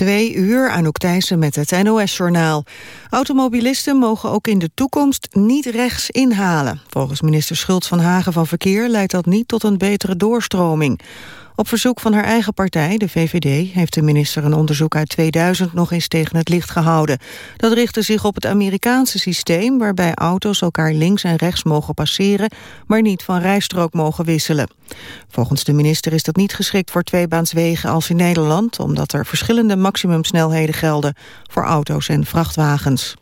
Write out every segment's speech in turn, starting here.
Twee uur, Anouk Thijssen met het NOS-journaal. Automobilisten mogen ook in de toekomst niet rechts inhalen. Volgens minister Schultz van Hagen van Verkeer leidt dat niet tot een betere doorstroming. Op verzoek van haar eigen partij, de VVD, heeft de minister een onderzoek uit 2000 nog eens tegen het licht gehouden. Dat richtte zich op het Amerikaanse systeem waarbij auto's elkaar links en rechts mogen passeren, maar niet van rijstrook mogen wisselen. Volgens de minister is dat niet geschikt voor tweebaanswegen als in Nederland, omdat er verschillende maximumsnelheden gelden voor auto's en vrachtwagens.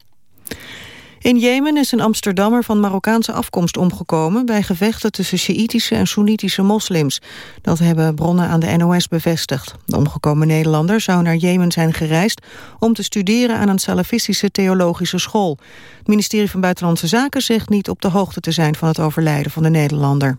In Jemen is een Amsterdammer van Marokkaanse afkomst omgekomen... bij gevechten tussen Sjiïtische en Soenitische moslims. Dat hebben bronnen aan de NOS bevestigd. De omgekomen Nederlander zou naar Jemen zijn gereisd... om te studeren aan een salafistische theologische school. Het ministerie van Buitenlandse Zaken zegt niet op de hoogte te zijn... van het overlijden van de Nederlander.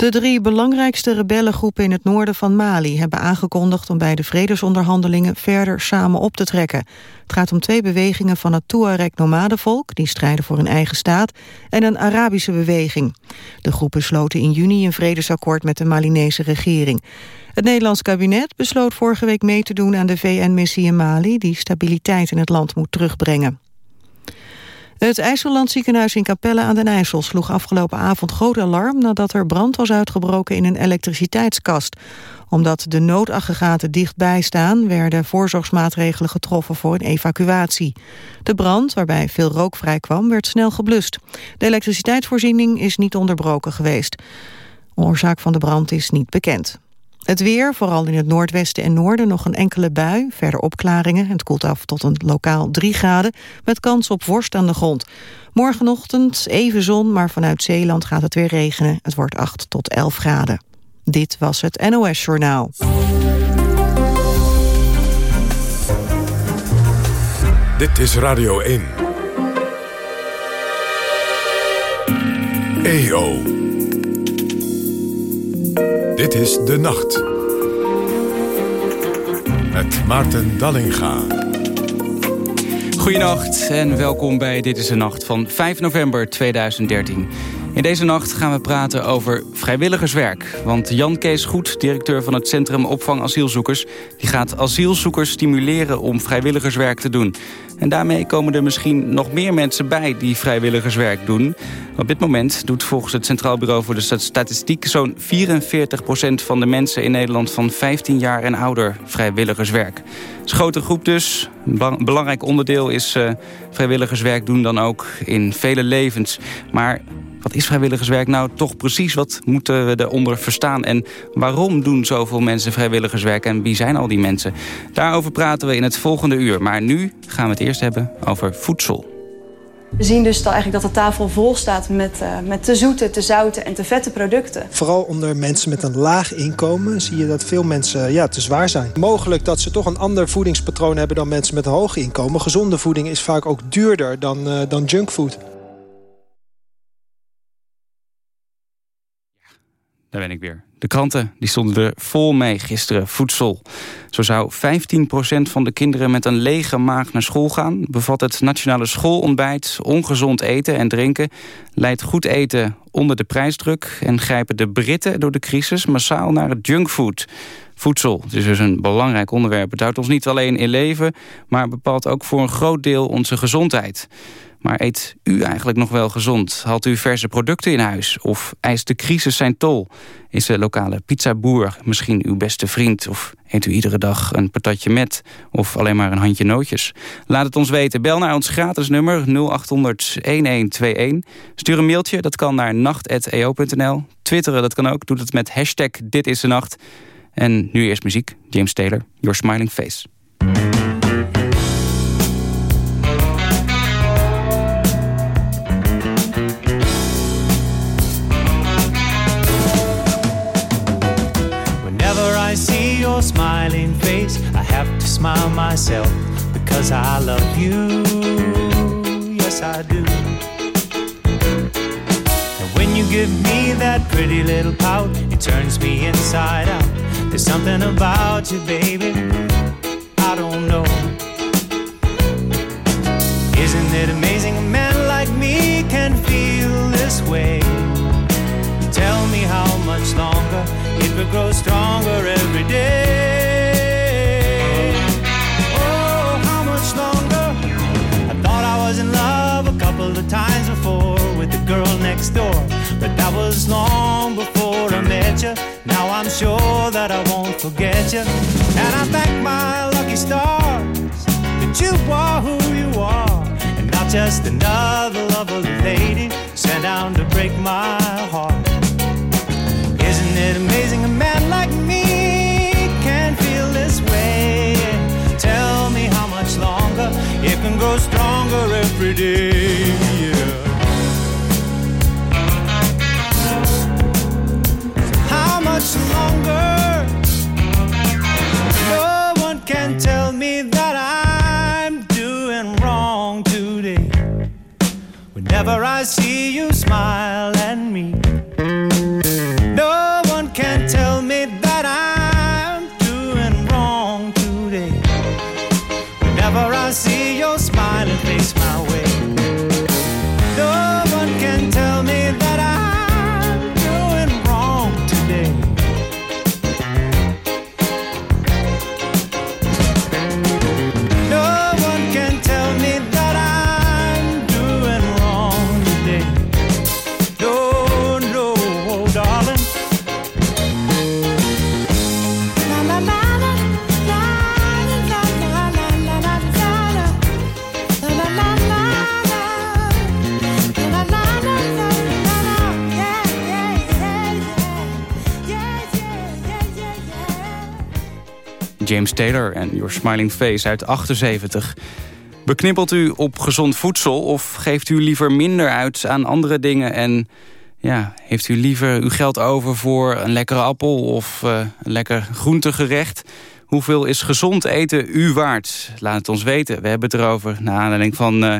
De drie belangrijkste rebellengroepen in het noorden van Mali hebben aangekondigd om bij de vredesonderhandelingen verder samen op te trekken. Het gaat om twee bewegingen van het Tuareg-nomadenvolk, die strijden voor een eigen staat, en een Arabische beweging. De groepen sloten in juni een vredesakkoord met de Malinese regering. Het Nederlands kabinet besloot vorige week mee te doen aan de VN-missie in Mali, die stabiliteit in het land moet terugbrengen. Het IJsselland ziekenhuis in Capelle aan den IJssel sloeg afgelopen avond groot alarm nadat er brand was uitgebroken in een elektriciteitskast. Omdat de noodaggregaten dichtbij staan werden voorzorgsmaatregelen getroffen voor een evacuatie. De brand, waarbij veel rook vrijkwam, werd snel geblust. De elektriciteitsvoorziening is niet onderbroken geweest. oorzaak van de brand is niet bekend. Het weer, vooral in het noordwesten en noorden nog een enkele bui. Verder opklaringen. Het koelt af tot een lokaal 3 graden. Met kans op vorst aan de grond. Morgenochtend even zon, maar vanuit Zeeland gaat het weer regenen. Het wordt 8 tot 11 graden. Dit was het NOS Journaal. Dit is Radio 1. EO. Dit is De Nacht. Met Maarten Dallinga. Goedenacht en welkom bij Dit is de Nacht van 5 november 2013. In deze nacht gaan we praten over vrijwilligerswerk. Want Jan Kees Goed, directeur van het Centrum Opvang Asielzoekers... die gaat asielzoekers stimuleren om vrijwilligerswerk te doen. En daarmee komen er misschien nog meer mensen bij die vrijwilligerswerk doen. Op dit moment doet volgens het Centraal Bureau voor de Statistiek... zo'n 44% van de mensen in Nederland van 15 jaar en ouder vrijwilligerswerk. Het grote groep dus. Een belangrijk onderdeel is uh, vrijwilligerswerk doen dan ook in vele levens. Maar wat is vrijwilligerswerk nou toch precies? Wat moeten we eronder verstaan? En waarom doen zoveel mensen vrijwilligerswerk? En wie zijn al die mensen? Daarover praten we in het volgende uur. Maar nu gaan we het eerst hebben over voedsel. We zien dus dat, eigenlijk dat de tafel vol staat met, uh, met te zoete, te zoute en te vette producten. Vooral onder mensen met een laag inkomen zie je dat veel mensen ja, te zwaar zijn. Mogelijk dat ze toch een ander voedingspatroon hebben dan mensen met een hoog inkomen. Gezonde voeding is vaak ook duurder dan, uh, dan junkfood. Daar ben ik weer. De kranten die stonden er vol mee gisteren. Voedsel. Zo zou 15% van de kinderen met een lege maag naar school gaan. Bevat het nationale schoolontbijt ongezond eten en drinken. Leidt goed eten onder de prijsdruk. En grijpen de Britten door de crisis massaal naar het junkfood. Voedsel is dus een belangrijk onderwerp. Het houdt ons niet alleen in leven... maar bepaalt ook voor een groot deel onze gezondheid. Maar eet u eigenlijk nog wel gezond? Haalt u verse producten in huis? Of eist de crisis zijn tol? Is de lokale pizzaboer misschien uw beste vriend? Of eet u iedere dag een patatje met? Of alleen maar een handje nootjes? Laat het ons weten. Bel naar ons gratis nummer 0800-1121. Stuur een mailtje, dat kan naar nacht.eo.nl. Twitteren, dat kan ook. Doe het met hashtag Dit is de Nacht. En nu eerst muziek. James Taylor, Your Smiling Face. Smile myself because I love you. Yes, I do. And when you give me that pretty little pout, it turns me inside out. There's something about you, baby, I don't know. Isn't it amazing a man like me can feel this way? Tell me how much longer it will grow stronger every day. Next door. But that was long before I met you. Now I'm sure that I won't forget you. And I thank my lucky stars that you are who you are. And not just another lovely lady sent down to break my heart. Isn't it amazing a man like me can feel this way? Tell me how much longer it can grow stronger every day. Yeah. Taylor en Your Smiling Face uit 78. Beknippelt u op gezond voedsel of geeft u liever minder uit aan andere dingen... en ja, heeft u liever uw geld over voor een lekkere appel of eh, een lekker groentegerecht? Hoeveel is gezond eten u waard? Laat het ons weten. We hebben het erover naar aanleiding van eh,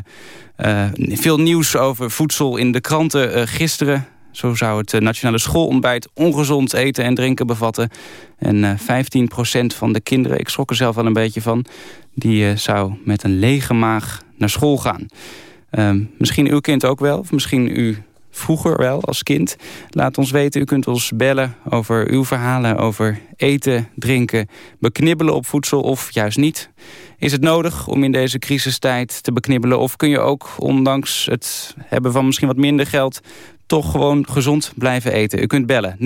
eh, veel nieuws over voedsel in de kranten gisteren. Zo zou het eh, nationale schoolontbijt ongezond eten en drinken bevatten. En eh 15% van de kinderen, ik schrok er zelf wel een beetje van... die eh, zou met een lege maag naar school gaan. Ehm, misschien uw kind ook wel, of misschien u vroeger wel als kind. Laat ons weten, u kunt ons bellen over uw verhalen over eten, drinken... beknibbelen op voedsel of juist niet. Is het nodig om in deze crisistijd te beknibbelen... of kun je ook, ondanks het hebben van misschien wat minder geld toch gewoon gezond blijven eten. U kunt bellen 0800-1121.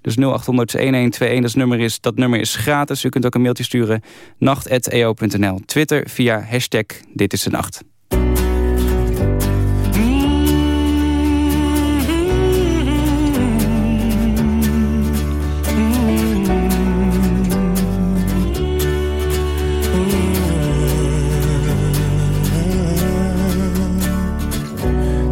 Dus 0800-1121, dat, nummer is, dat nummer is gratis. U kunt ook een mailtje sturen, nacht.eo.nl. Twitter via hashtag Dit is de Nacht.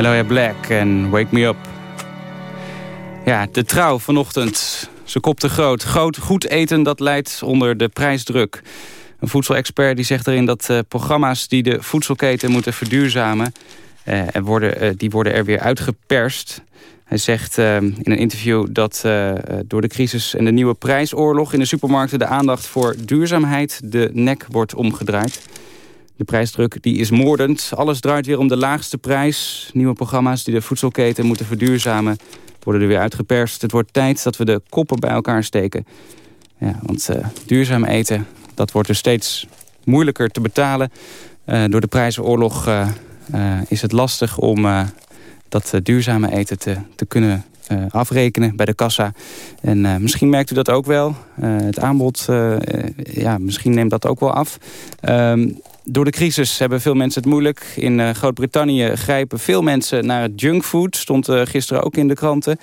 Hello, Black en Wake Me Up. Ja, de trouw vanochtend. Ze kopte groot. groot. Goed eten, dat leidt onder de prijsdruk. Een voedselexpert die zegt erin dat eh, programma's die de voedselketen moeten verduurzamen... er worden, eh, die worden er weer uitgeperst. Hij zegt in een interview dat door de crisis en de nieuwe prijsoorlog... in de supermarkten de aandacht voor duurzaamheid de nek wordt omgedraaid. De prijsdruk die is moordend. Alles draait weer om de laagste prijs. Nieuwe programma's die de voedselketen moeten verduurzamen... worden er weer uitgeperst. Het wordt tijd dat we de koppen bij elkaar steken. Ja, want eh, duurzaam eten, dat wordt dus steeds moeilijker te betalen. Eh, door de prijzenoorlog eh, is het lastig om dat duurzame eten te, te kunnen afrekenen bij de kassa. En misschien merkt u dat ook wel. Het aanbod, ja, misschien neemt dat ook wel af. Door de crisis hebben veel mensen het moeilijk. In eh, Groot-Brittannië grijpen veel mensen naar het junkfood. Stond eh, gisteren ook in de kranten.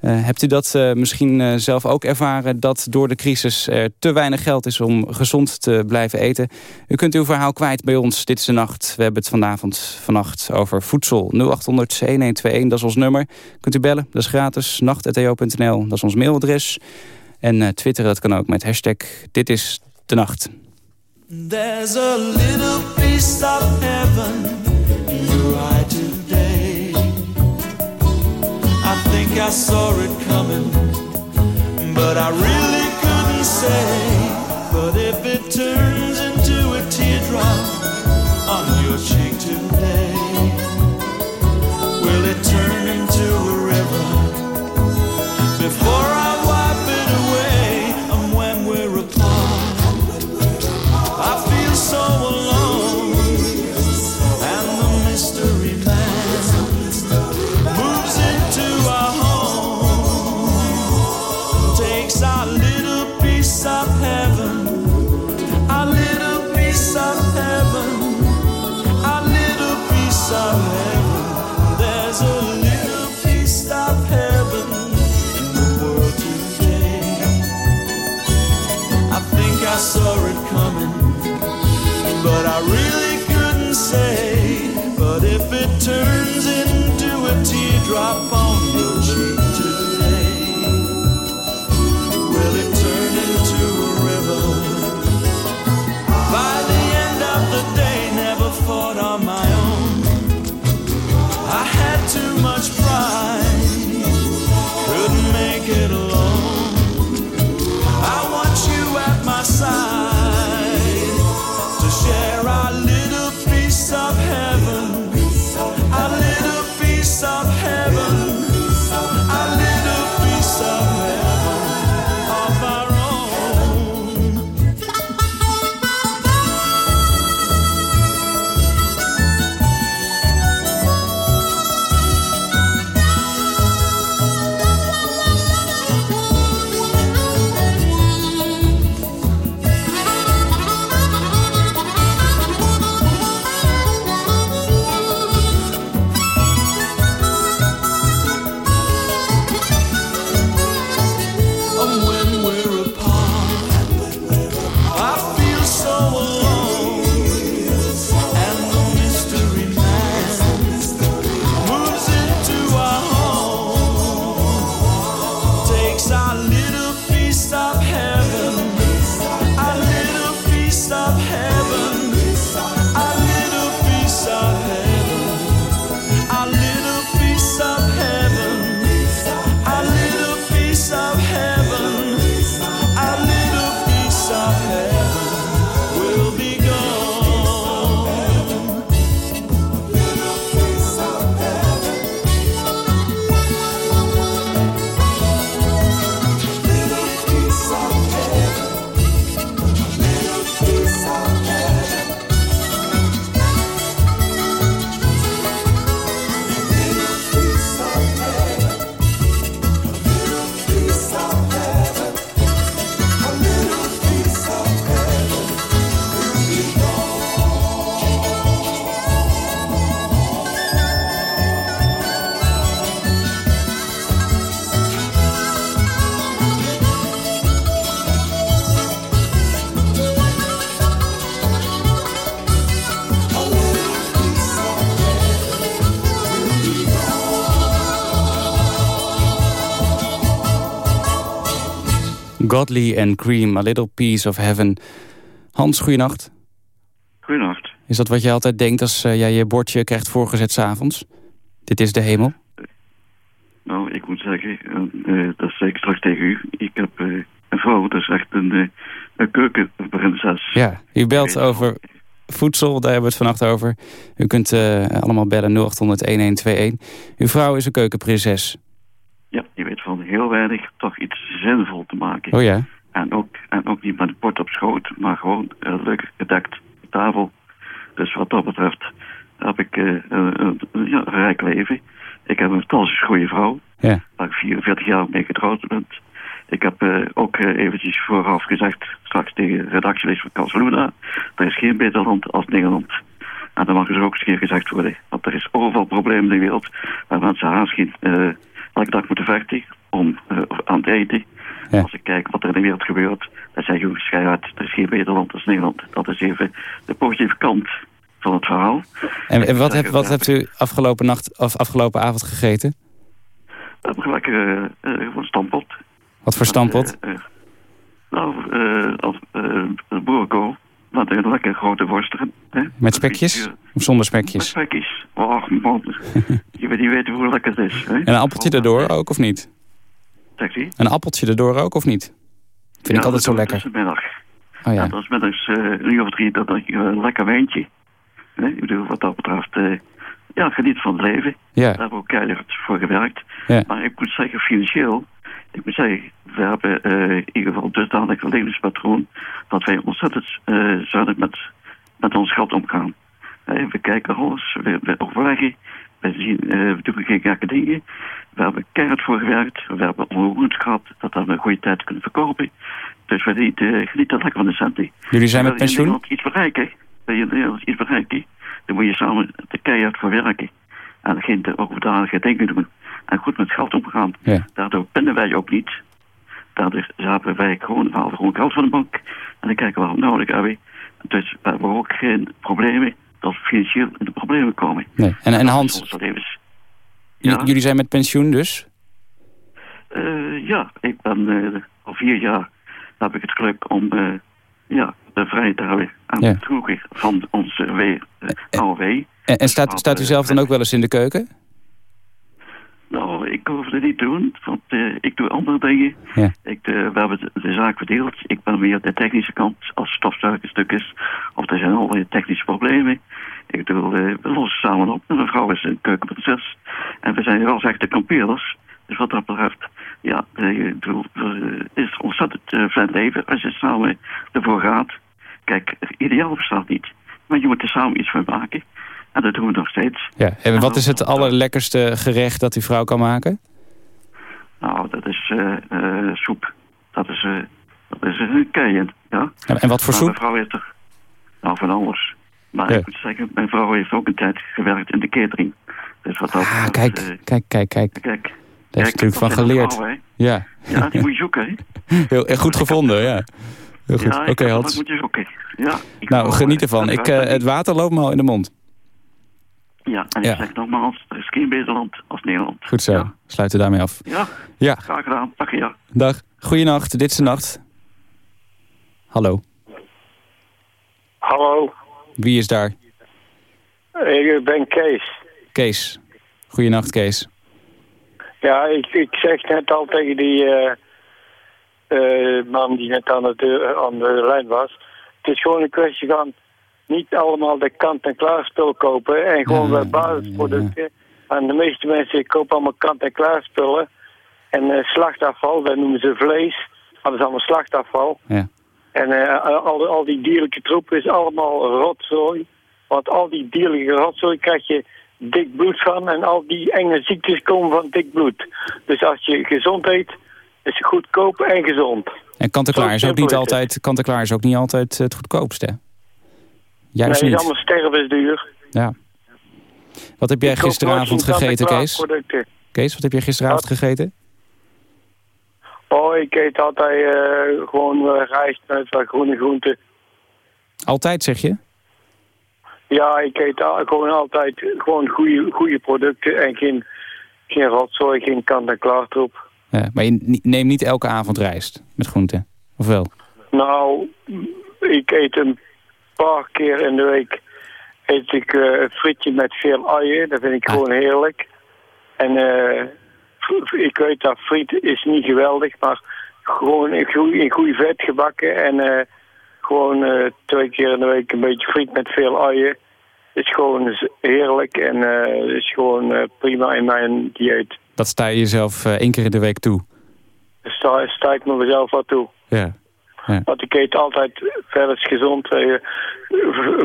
Eh, hebt u dat misschien zelf ook ervaren... dat door de crisis er te weinig geld is om gezond te blijven eten? U kunt uw verhaal kwijt bij ons. Dit is de nacht. We hebben het vanavond vannacht over voedsel. 0800-1121, dat is ons nummer. Kunt u bellen, dat is gratis. nacht.eo.nl, dat is ons mailadres. En twitteren, dat kan ook met hashtag Dit is de Nacht. There's a little piece of heaven in your eye today. I think I saw it coming, but I really couldn't say. But if it turns into a teardrop on your cheek Godly and Cream, A Little Piece of Heaven. Hans, goeienacht. Goedenacht. Is dat wat je altijd denkt als eh, jij je bordje krijgt voorgezet s'avonds? Dit is de hemel? Nou, ik moet zeggen, eh, eh, dat zeg ik straks tegen u. Ik heb eh, een vrouw, dat is echt een, eh, een keukenprinses. Ja, u belt over voedsel, daar hebben we het vannacht over. U kunt eh, allemaal bellen 0800-1121. Uw vrouw is een keukenprinses. Ja, je weet heel weinig toch iets zinvol te maken. Oh ja? En ook, en ook niet met een bord op schoot, maar gewoon uh, leuk gedekt tafel. Dus wat dat betreft heb ik uh, een, ja, een rijk leven. Ik heb een fantastisch goede vrouw. Ja. Waar ik 44 jaar mee getrouwd ben. Ik heb uh, ook eventjes vooraf gezegd, straks tegen redactielid van Casaluna, er is geen beter land als Nederland. En dan mag dus ook eens keer gezegd worden, want er is overal problemen in de wereld waar mensen aanschiet uh, elke dag moeten vechten om aan het eten. Ja. Als ik kijk wat er in de wereld gebeurt, dan zeg schei uit, er is geen beter land als Nederland. Dat is even de positieve kant van het verhaal. En, en wat, heb, wat hebt u afgelopen nacht of afgelopen avond gegeten? We hebben lekker uh, stampot. Wat voor stampot? Uh, nou, als boerenkool. Met een lekker grote worsten. Hè? Met spekjes? Of zonder spekjes? Met spekjes. Och man, je weet niet weten hoe lekker het is. Hè? En een appeltje erdoor ook of niet? Een appeltje erdoor ook of niet? Vind ja, ik altijd zo lekker. Dat is middag. Oh ja. ja dat is middags uh, een uur of drie, dat is een lekker wijntje. Nee, ik bedoel, wat dat betreft, uh, ja, geniet van het leven. Ja. Daar hebben we ook keihard voor gewerkt. Ja. Maar ik moet zeggen, financieel, ik moet zeggen, we hebben uh, in ieder geval dusdanig een levenspatroon dat wij ontzettend zuinig met, met ons geld omgaan. We kijken alles, we, we overleggen, we, zien, doen geen gekke dingen. We hebben keihard voor gewerkt, we hebben onroerend gehad dat we een goede tijd kunnen verkopen. Dus we genieten lekker van de centen. Jullie zijn met pensioen? Wil je iets bereiken, wil je iets bereiken, dan moet je samen de keihard voor werken. En geen overdadige dingen doen. En goed met geld omgaan. Ja. Daardoor pinnen wij ook niet. Daardoor hebben wij gewoon, we gewoon geld van de bank. En dan kijken we wat nodig hebben. Dus we hebben ook geen problemen dat we financieel in de problemen komen. Nee. En, en Hans, ja? jullie zijn met pensioen dus? Uh, ja, ik ben uh, al vier jaar heb ik het geluk om uh, ja, de vrijheid te hebben aan ja. het vroeger van onze w, AOW. En, en staat, staat u zelf dan ook wel eens in de keuken? Nou, ik hoef het niet te doen, want uh, ik doe andere dingen. Ja. Ik, uh, we hebben de, de, zaak verdeeld. Ik ben meer de technische kant als stofzuigerstuk is. Of er zijn allerlei technische problemen. Ik doe, uh, we lossen samen op. Mijn vrouw is een keukenprinses. En we zijn wel echte kampeerders. Dus wat dat betreft, ja, het is ontzettend fijn leven als je samen ervoor gaat. Kijk, ideaal bestaat niet. Maar je moet er samen iets van maken. En dat doen we nog steeds. Ja. En wat is het allerlekkerste gerecht dat uw vrouw kan maken? Nou, dat is uh, uh, soep. Dat is, uh, dat is een keien, ja. En, en wat voor maar soep? Mijn vrouw heeft er, nou, van alles. Maar ja. ik moet zeggen, mijn vrouw heeft ook een tijd gewerkt in de catering. Dus wat dat, ah, kijk, kijk, kijk, kijk. Kijk. Daar is natuurlijk van geleerd. Vrouw, ja. ja, die moet je zoeken, hè. Heel, goed gevonden, ja. Heel goed. Ja, Oké, okay, Hans. moet je zoeken. Ja, nou, geniet ervan. Ik, het water loopt me al in de mond. Ja, en ik ja. zeg nogmaals, er is geen beter land als Nederland. Goed zo, ja. sluiten daarmee af. Ja, ja. graag gedaan. Dag ja. Dag, goeienacht, dit is de nacht. Hallo. Hallo. Wie is daar? Ik ben Kees. Kees. Goeienacht, Kees. Ja, ik, ik zeg net al tegen die uh, uh, man die net aan de, deur, aan de lijn was. Het is gewoon een kwestie van niet allemaal de kant-en-klaar spul kopen en gewoon ja, basisproducten. En de meeste mensen kopen allemaal kant-en-klaar spullen. En uh, slachtafval, wij noemen ze vlees, maar dat is allemaal slachtafval. Ja. En uh, al, al die dierlijke troep is allemaal rotzooi. Want al die dierlijke rotzooi krijg je dik bloed van en al die enge ziektes komen van dik bloed. Dus als je gezond eet, is het goedkoop en gezond. En kant-en-klaar is ook niet altijd, kant-en-klaar is ook niet altijd het goedkoopste. Juist nee, niet. is allemaal stervensduur. Ja. Wat heb jij gisteravond gegeten, Kees? Producten. Kees, wat heb jij gisteravond wat? gegeten? Oh, ik eet altijd uh, gewoon uh, rijst met wat groene groenten. Altijd, zeg je? Ja, ik eet al, gewoon altijd gewoon goede, goede producten en geen, geen rotzooi, geen kant-en-klaar troep. Ja, maar je neemt niet elke avond rijst met groenten, of wel? Nou, ik eet een paar keer in de week eet ik eh, een frietje met veel uien. Dat vind ik Ah. gewoon heerlijk. En eh, ik weet dat friet is niet geweldig, maar gewoon in goeie, in goeie vet gebakken. En eh, gewoon twee keer in de week een beetje friet met veel uien. Is gewoon heerlijk en is gewoon prima in mijn dieet. Dat sta je jezelf één keer in de week toe. Sta, sta ik me mezelf wat toe. Ja. Want ik eet altijd verder gezond, eh,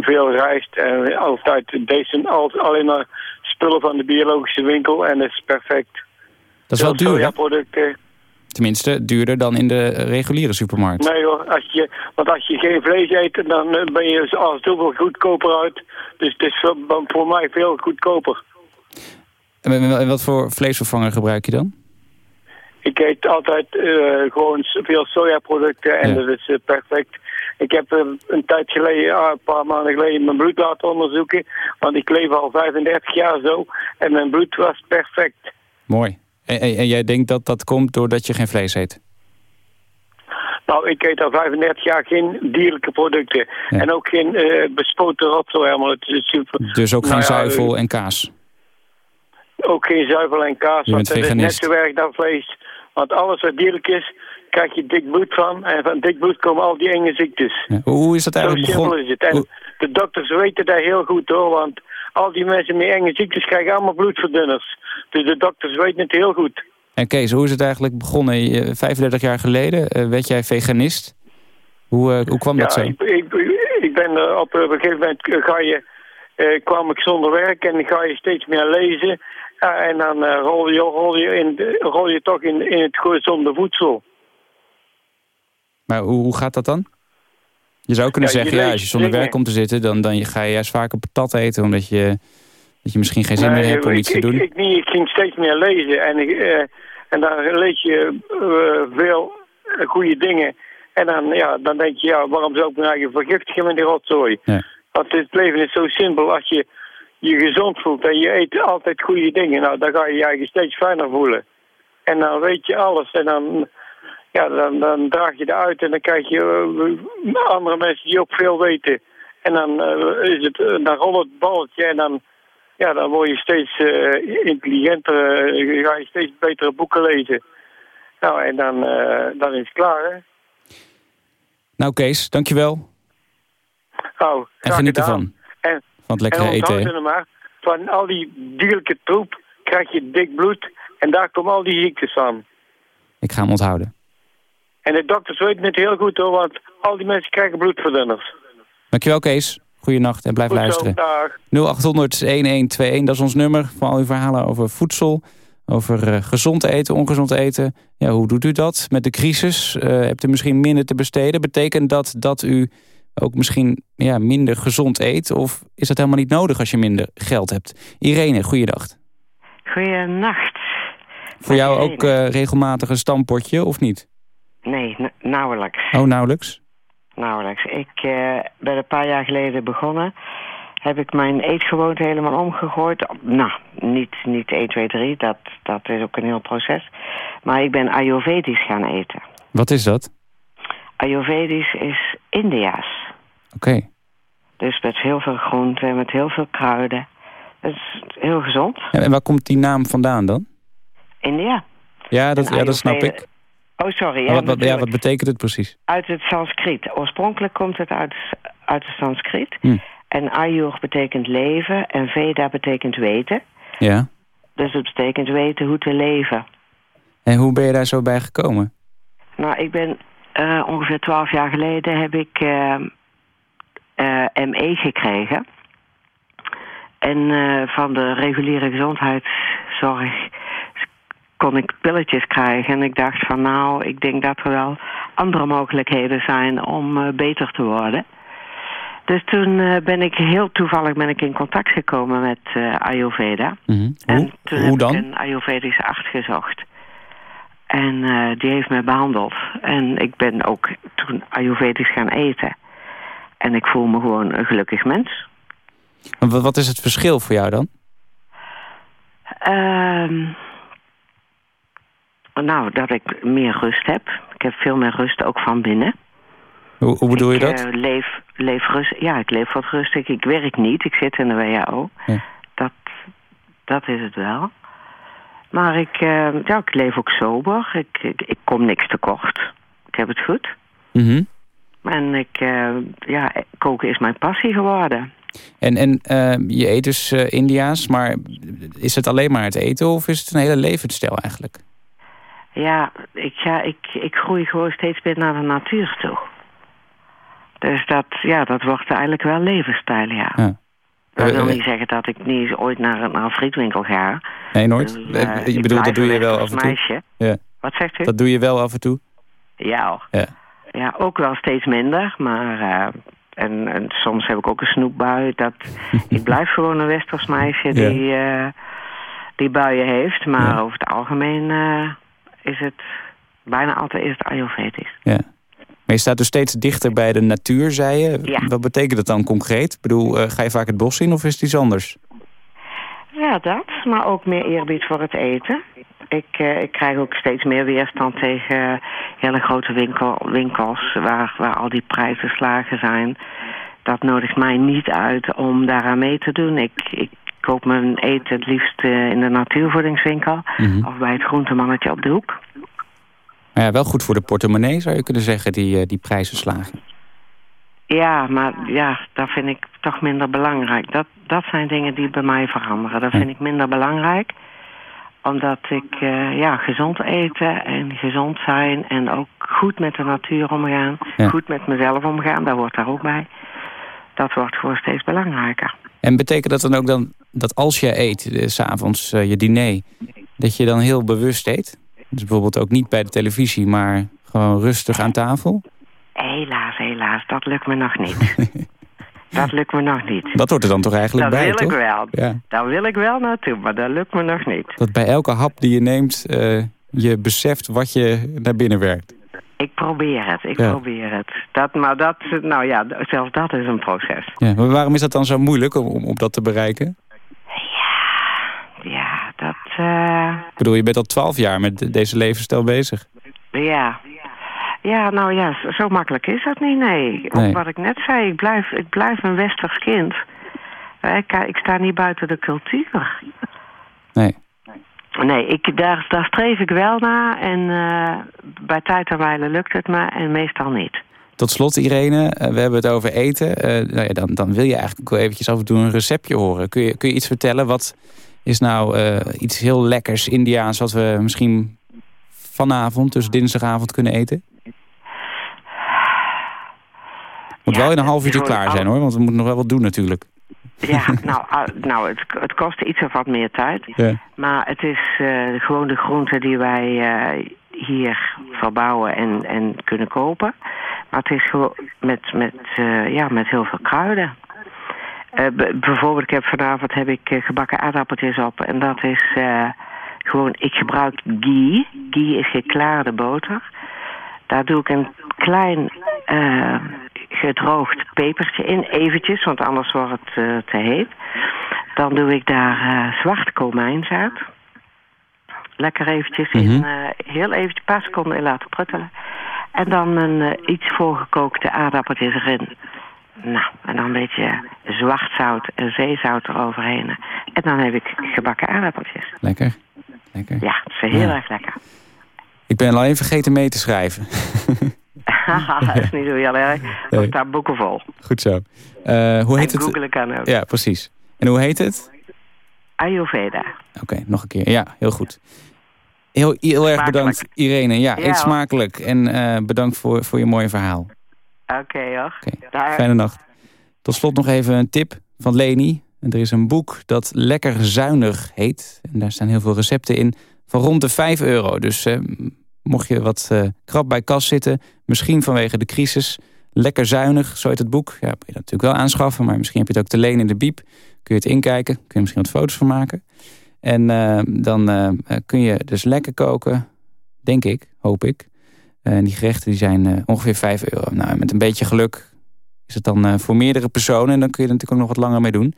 veel rijst en altijd deze, al- alleen maar spullen van de biologische winkel en dat is perfect. Dat is wel duur, hè? sojaproducten. Tenminste, duurder dan in de reguliere supermarkt. Nee hoor, als je, want als je geen vlees eet, dan eh, ben je als dubbel goedkoper uit. Dus het is voor, mij veel goedkoper. En wat voor vleesvervanger gebruik je dan? Ik eet altijd eh, gewoon veel sojaproducten en Ja. dat is eh, perfect. Ik heb eh, een tijd geleden, ah, een paar maanden geleden, mijn bloed laten onderzoeken. Want ik leef al 35 jaar zo en mijn bloed was perfect. Mooi. En, en, en jij denkt dat dat komt doordat je geen vlees eet? Nou, ik eet al 35 jaar geen dierlijke producten. Ja. En ook geen bespoten rotzooi. Maar het is super. Dus ook geen Nou zuivel en kaas? Ook geen zuivel en kaas, want dat is net zo erg dan vlees. Want alles wat dierlijk is, krijg je dik bloed van. En van dik bloed komen al die enge ziektes. Ja. Hoe is dat Zo eigenlijk simpel begonnen? is het. En Hoe- de dokters weten dat heel goed hoor, want al die mensen met enge ziektes krijgen allemaal bloedverdunners. Dus de dokters weten het heel goed. En Kees, hoe is het eigenlijk begonnen? Je- 35 jaar geleden eh, werd jij veganist. Hoe, eh, hoe kwam dat zo? Ik, ik, ik ben er op een gegeven moment eh, ga je, eh, kwam ik zonder werk en ga je steeds meer lezen. Ja, en dan eh, rol, je, rol, je in, rol je toch in, in het gezonde voedsel. Maar hoe, hoe gaat dat dan? Je zou kunnen Ja, zeggen, ja, als je zonder dingen. werk komt te zitten... dan, dan ga je juist vaker patat eten... omdat je, dat je misschien geen zin meer hebt om ik, iets te ik, doen. Ik, niet, ik ging steeds meer lezen en, ik, eh, en dan lees je eh, veel goede dingen. En dan, ja, dan denk je, ja, waarom zou ik me eigen vergiftigen met die rotzooi? Ja. Want het leven is zo simpel. Als je je gezond voelt en je eet altijd goede dingen, nou, dan ga je je eigen steeds fijner voelen. En dan weet je alles en dan, ja, dan, dan draag je eruit en dan krijg je eh, andere mensen die ook veel weten. En dan, eh, is het, dan rolt het balletje en dan, ja, dan word je steeds eh, intelligenter, ga je steeds betere boeken lezen. Nou, en dan, dan is het klaar, hè. Nou Kees, dankjewel. Nou, En geniet gedaan. ervan. En, Van het lekkere en eten. maar, van al die dierlijke troep krijg je dik bloed en daar komen al die ziektes van. Ik ga hem onthouden. En de dokters weten het heel goed hoor, want al die mensen krijgen bloedverdunners. Dankjewel Kees. Goeienacht en blijf Goed luisteren. dag. 0800-1121, dat is ons nummer voor al uw verhalen over voedsel. Over eh, gezond eten, ongezond eten. Ja, hoe doet u dat met de crisis? Eh, hebt u misschien minder te besteden? Betekent dat dat u ook misschien ja, minder gezond eet? Of is dat helemaal niet nodig als je minder geld hebt? Irene, goeiedag. Goeienacht. Voor jou Irene. ook eh, regelmatig een stampotje of niet? Nee, nauwelijks. Oh, nauwelijks? Nauwelijks. Ik eh, ben een paar jaar geleden begonnen. Heb ik mijn eetgewoonte helemaal omgegooid. Nou, niet, niet 1, 2, 3. Dat, dat is ook een heel proces. Maar ik ben Ayurvedisch gaan eten. Wat is dat? Ayurvedisch is Indiaas. Oké. Dus met heel veel groenten, met heel veel kruiden. Dat is heel gezond. En waar komt die naam vandaan dan? India. Ja, dat, En ja, dat snap ik. Oh, sorry. Ja, wat, wat, ja, wat betekent het precies? Uit het Sanskriet. Oorspronkelijk komt het uit, uit het Sanskriet. Hm. En Ayur betekent leven en Veda betekent weten. Ja. Dus het betekent weten hoe te leven. En hoe ben je daar zo bij gekomen? Nou, ik ben eh, ongeveer twaalf jaar geleden heb ik eh, ME gekregen. En eh, van de reguliere gezondheidszorg kon ik pilletjes krijgen. En ik dacht van nou, ik denk dat er wel andere mogelijkheden zijn om eh, beter te worden. Dus toen eh, ben ik heel toevallig ben ik in contact gekomen met eh, Ayurveda. Mhm. En Hoe, toen hoe heb dan? ik een Ayurvedische arts gezocht. En eh, die heeft mij behandeld. En ik ben ook toen Ayurvedisch gaan eten. En ik voel me gewoon een gelukkig mens. En Wat, is het verschil voor jou dan? Ehm, Nou, dat ik meer rust heb. Ik heb veel meer rust, ook van binnen. Hoe, hoe bedoel je ik, dat? eh, leef, leef rust, ja, ik leef wat rustig. Ik werk niet, ik zit in de WHO. Ja. Dat, dat is het wel. Maar ik, eh, ja, ik leef ook sober. Ik, ik, ik kom niks tekort. Ik heb het goed. Mhm. En ik, eh, ja, koken is mijn passie geworden. En, en eh, je eet dus eh, Indiaas, maar is het alleen maar het eten of is het een hele levensstijl eigenlijk? Ja, ik, ja ik, ik groei gewoon steeds meer naar de natuur toe. Dus dat, ja, dat wordt eigenlijk wel levensstijl, ja. Ja. Dat wil niet zeggen dat ik niet ooit naar, naar een frietwinkel ga. Nee, nooit? Dus, je bedoelt, dat doe je wel af en toe? meisje. Ja. Wat zegt u? Dat doe je wel af en toe? Ja. Ja. Ja, ook wel steeds minder, maar... eh, en, en soms heb ik ook een snoepbui. Dat, ik blijf gewoon een westers meisje die, eh, die buien heeft. Maar over het algemeen eh, is het... Bijna altijd is het ayurvedisch. Ja. Maar je staat dus steeds dichter bij de natuur, zei je. Ja. Wat betekent dat dan concreet? Ik bedoel, ga je vaak het bos in of is het iets anders? Ja, dat. Maar ook meer eerbied voor het eten. Ik, eh, ik krijg ook steeds meer weerstand tegen eh, hele grote winkel, winkels... Waar, waar al die prijzenslagen zijn. Dat nodigt mij niet uit om daaraan mee te doen. Ik, ik koop mijn eten het liefst eh, in de natuurvoedingswinkel... Mhm. of bij het groentemannetje op de hoek. Maar ja, wel goed voor de portemonnee zou je kunnen zeggen, die, die prijzenslagen. Ja, maar ja, dat vind ik toch minder belangrijk. Dat, dat zijn dingen die bij mij veranderen. Dat vind ik minder belangrijk. Omdat ik eh, ja, gezond eten en gezond zijn en ook goed met de natuur omgaan. Ja. Goed met mezelf omgaan, dat hoort daar ook bij. Dat wordt gewoon steeds belangrijker. En betekent dat dan ook dan dat als je eet, eh, s s'avonds je diner... dat je dan heel bewust eet? Dus bijvoorbeeld ook niet bij de televisie, maar gewoon rustig aan tafel? Helaas, helaas, dat lukt me nog niet. dat lukt me nog niet. Dat hoort er dan toch eigenlijk dat bij, wil toch? ik wel. Ja. Daar wil ik wel naartoe, maar dat lukt me nog niet. Dat bij elke hap die je neemt, eh, je beseft wat je naar binnen werkt. Ik probeer het, ik Ja. probeer het. Dat, maar dat, nou ja, zelfs dat is een proces. Ja, maar waarom is dat dan zo moeilijk om, om, dat te bereiken? Ja, dat, eh, Ik bedoel, je bent al twaalf jaar met de- deze levensstijl bezig. ja. Ja, nou ja, zo, makkelijk is dat niet, nee. Nee. wat ik net zei, ik blijf, ik blijf een westers kind. Eh, Ik, ik sta niet buiten de cultuur. Nee. Nee, ik, daar, daar streef ik wel naar en eh, bij tijd en wijle lukt het me en meestal niet. Tot slot, Irene, eh, we hebben het over eten. Nou ja, dan, dan wil je eigenlijk wel eventjes af en toe een receptje horen. Kun je, kun je iets vertellen? Wat is nou iets heel lekkers Indiaans... wat we misschien vanavond, dus dinsdagavond, kunnen eten? Moet wel in een half uurtje klaar zijn, hoor. Want we moeten nog wel wat doen natuurlijk. Ja, nou, ah, nou het, het kost iets of wat meer tijd. Ja. Maar het is eh, gewoon de groenten die wij eh, hier verbouwen en, en kunnen kopen. Maar het is gewoon met, met, eh, ja, met heel veel kruiden. Bijvoorbeeld, ik heb vanavond heb ik gebakken aardappeltjes op. En dat is gewoon, ik gebruik ghee. Ghee is geklaarde boter. Daar doe ik een klein gedroogd pepertje in, eventjes, want anders wordt het eh, te heet. Dan doe ik daar eh zwart komijnzaad. Lekker eventjes in, Mhm. eh, heel eventjes, een paar seconden in laten pruttelen. En dan een iets voorgekookte aardappeltjes erin. Nou, en dan een beetje zwart zout en zeezout eroverheen. En dan heb ik gebakken aardappeltjes. Lekker. Lekker. Ja, het is heel Ja. erg lekker. Ik ben alleen vergeten mee te schrijven. Haha, dat is niet zo heel erg. Er staan boeken vol. Goed zo. Eh, hoe heet en het? googelen kan ook. Ja, precies. En hoe heet het? Ayurveda. Oké, nog een keer. Ja, heel goed. Heel, heel erg bedankt, Irene. Ja, Ja, eet smakelijk. En eh, bedankt voor, voor je mooie verhaal. Oké hoor. Daar. Fijne nacht. Tot slot nog even een tip van Leni. En Er is een boek dat Lekker Zuinig heet. En daar staan heel veel recepten in van rond de 5 euro. Dus eh, mocht je wat eh, krap bij kas zitten, misschien vanwege de crisis... Lekker Zuinig, zo heet het boek. Ja, kun je dat natuurlijk wel aanschaffen, maar misschien heb je het ook te leen in de biep. Kun je het inkijken, kun je misschien wat foto's van maken. En eh, dan eh, kun je dus lekker koken, denk ik, hoop ik. En die gerechten die zijn ongeveer 5 euro. Nou, met een beetje geluk is het dan voor meerdere personen. En dan kun je er natuurlijk ook nog wat langer mee doen.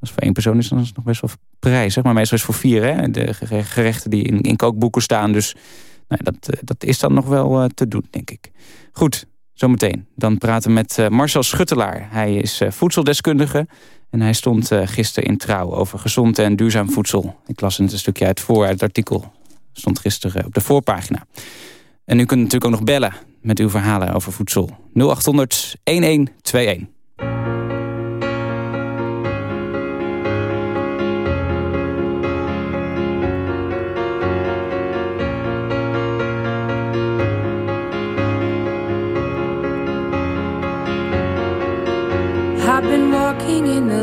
Als voor één persoon is, dan is het nog best wel prijzig. Maar meestal is het voor vier, hè? De gere- gerechten die in, in kookboeken staan. Dus Nou, dat, eh, dat is dan nog wel eh, te doen, denk ik. Goed, zometeen. Dan praten we met eh, Marcel Schuttelaar. Hij is voedseldeskundige en hij stond gisteren in Trouw... over gezond en duurzaam voedsel. Ik las het een stukje uit voor uit het artikel. Stond gisteren op de voorpagina. En u kunt natuurlijk ook nog bellen met uw verhalen over voedsel. 0800 1121.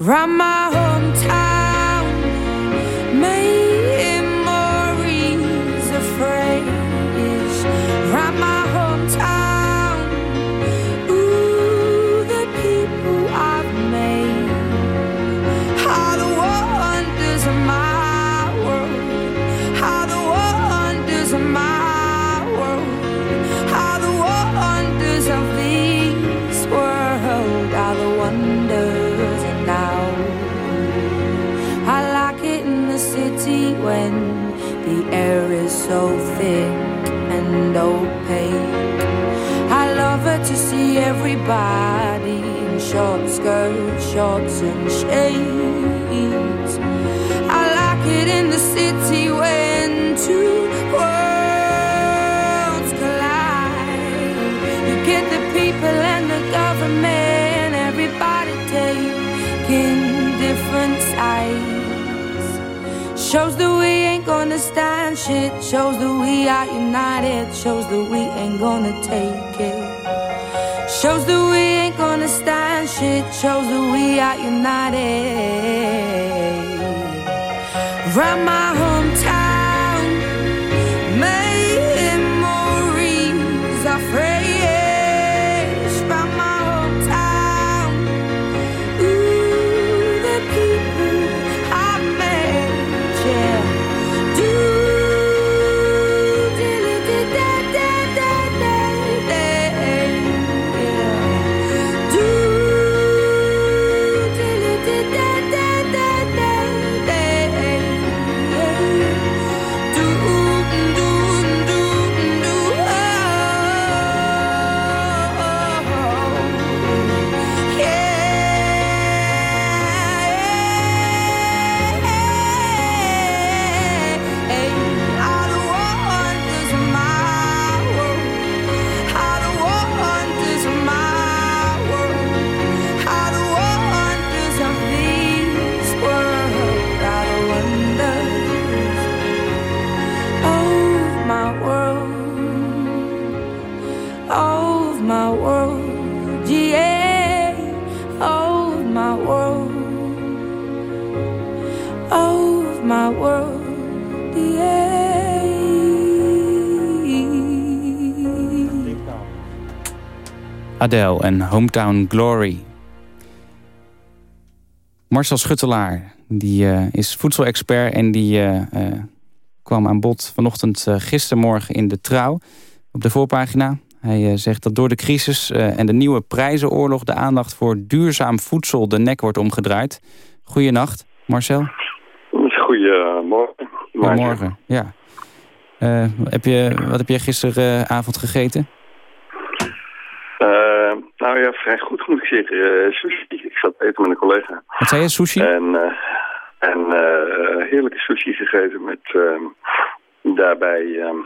Round my hometown, everybody in short skirts, shorts, and shades. I like it in the city when two worlds collide. You get the people and the government, everybody taking different sides. Shows that we ain't gonna stand shit. Shows that we are united. Shows that we ain't gonna take it. Shows that we ain't gonna stand shit. Shows that we are united. Round my hometown, Adele en Hometown Glory. Marcel Schuttelaar, die eh, is voedselexpert en die eh, eh, kwam aan bod vanochtend gistermorgen in de Trouw op de voorpagina. Hij zegt dat door de crisis en de nieuwe prijzenoorlog de aandacht voor duurzaam voedsel de nek wordt omgedraaid. Goeienacht, Marcel. Goedemorgen. Goedemorgen, ja. Heb je, wat heb je gisteravond gegeten? Nou ja, vrij goed moet ik zeggen. Eh, sushi. Ik zat eten met een collega. Wat zei je, sushi? En, eh, en eh, heerlijke sushi gegeten met ehm, daarbij ehm,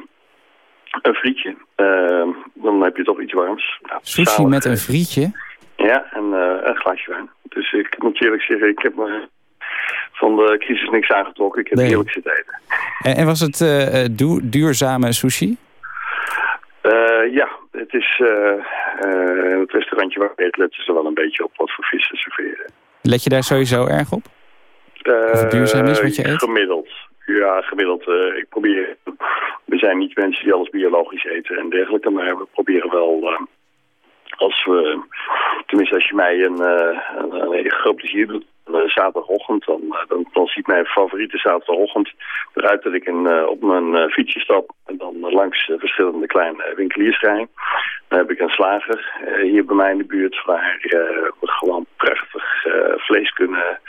een frietje. Ehm, dan heb je toch iets warms. Nou, Sushi zalig, met een frietje? Ja, en een glaasje wijn. Dus ik moet eerlijk zeggen, ik heb me van de crisis niks aangetrokken. Ik heb Nee. heerlijk zitten eten. En, en was het du- duurzame sushi? Ja, het is eh, eh, het restaurantje waar ik eet, letten ze wel een beetje op wat voor vis ze serveren. Let je daar sowieso erg op? Eh, Of het duurzaam is wat je eet? Gemiddeld. Ja, gemiddeld. eh, ik probeer... We zijn niet mensen die alles biologisch eten en dergelijke, maar we proberen wel... eh, als we, tenminste als je mij een, eh, een, een heel groot plezier doet, een eh, zaterdagochtend, dan, eh, dan, dan ziet mijn favoriete zaterdagochtend eruit dat ik een, eh, op mijn eh, fietsje stap en dan eh, langs eh, verschillende kleine winkeliers rij. Dan heb ik een slager eh, hier bij mij in de buurt waar eh, we gewoon prachtig eh, vlees kunnen,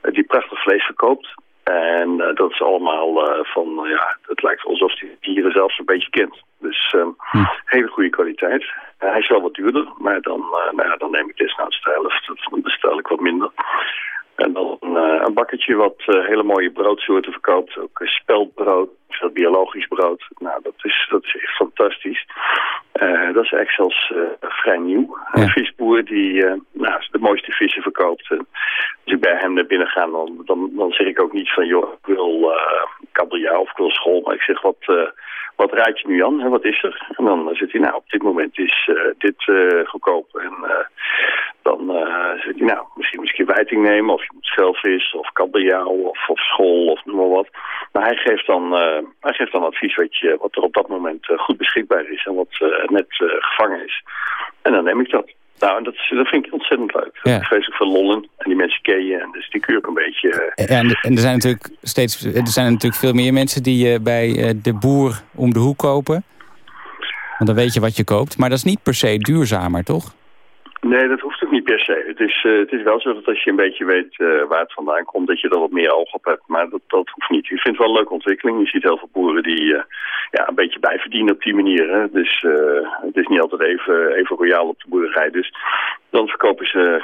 eh, die prachtig vlees verkoopt. En eh, dat is allemaal eh, van, eh, ja, het lijkt alsof hij dieren zelfs een beetje kent. Dus ehm, hele goede kwaliteit. Hij is wel wat duurder, maar dan, nou ja, dan neem ik desnoods de helft. Of Dan bestel ik wat minder. En dan eh, een bakketje wat hele mooie broodsoorten verkoopt. Ook eh, dat biologisch brood. Nou, dat is, dat is echt fantastisch. Eh, dat is eigenlijk zelfs eh, vrij nieuw. Een visboer die eh, nou, de mooiste vissen verkoopt. Als ik bij hem naar binnen ga, dan, dan, dan zeg ik ook niet van... joh, ik wil kabeljauw of ik wil school. Maar ik zeg, wat, wat raad je nu aan? Hè? Wat is er? En dan zegt hij, nou, op dit moment is dit goedkoop. En dan eh zegt hij, nou, misschien moet je een keer wijting nemen... of je moet schelvis of kabeljauw of, of school of noem maar wat. Maar hij geeft dan, eh, hij geeft dan advies wat, je, wat er op dat moment eh, goed beschikbaar is... en wat net gevangen is. En dan neem ik dat. Nou, en dat, dat vind ik ontzettend leuk. Ja. Ik ook veel lollen en die mensen ken je. En dus die je ook een beetje... en, en er zijn natuurlijk steeds er zijn natuurlijk veel meer mensen die bij de boer om de hoek kopen. Want dan weet je wat je koopt. Maar dat is niet per se duurzamer, toch? Nee, dat hoeft ook niet per se. Het is, eh, het is wel zo dat als je een beetje weet eh, waar het vandaan komt, dat je er wat meer oog op hebt. Maar dat, dat hoeft niet. Ik vind het wel een leuke ontwikkeling. Je ziet heel veel boeren die eh, ja, een beetje bijverdienen op die manier. Hè. Dus het is niet altijd even, even royaal op de boerderij. Dus dan verkopen ze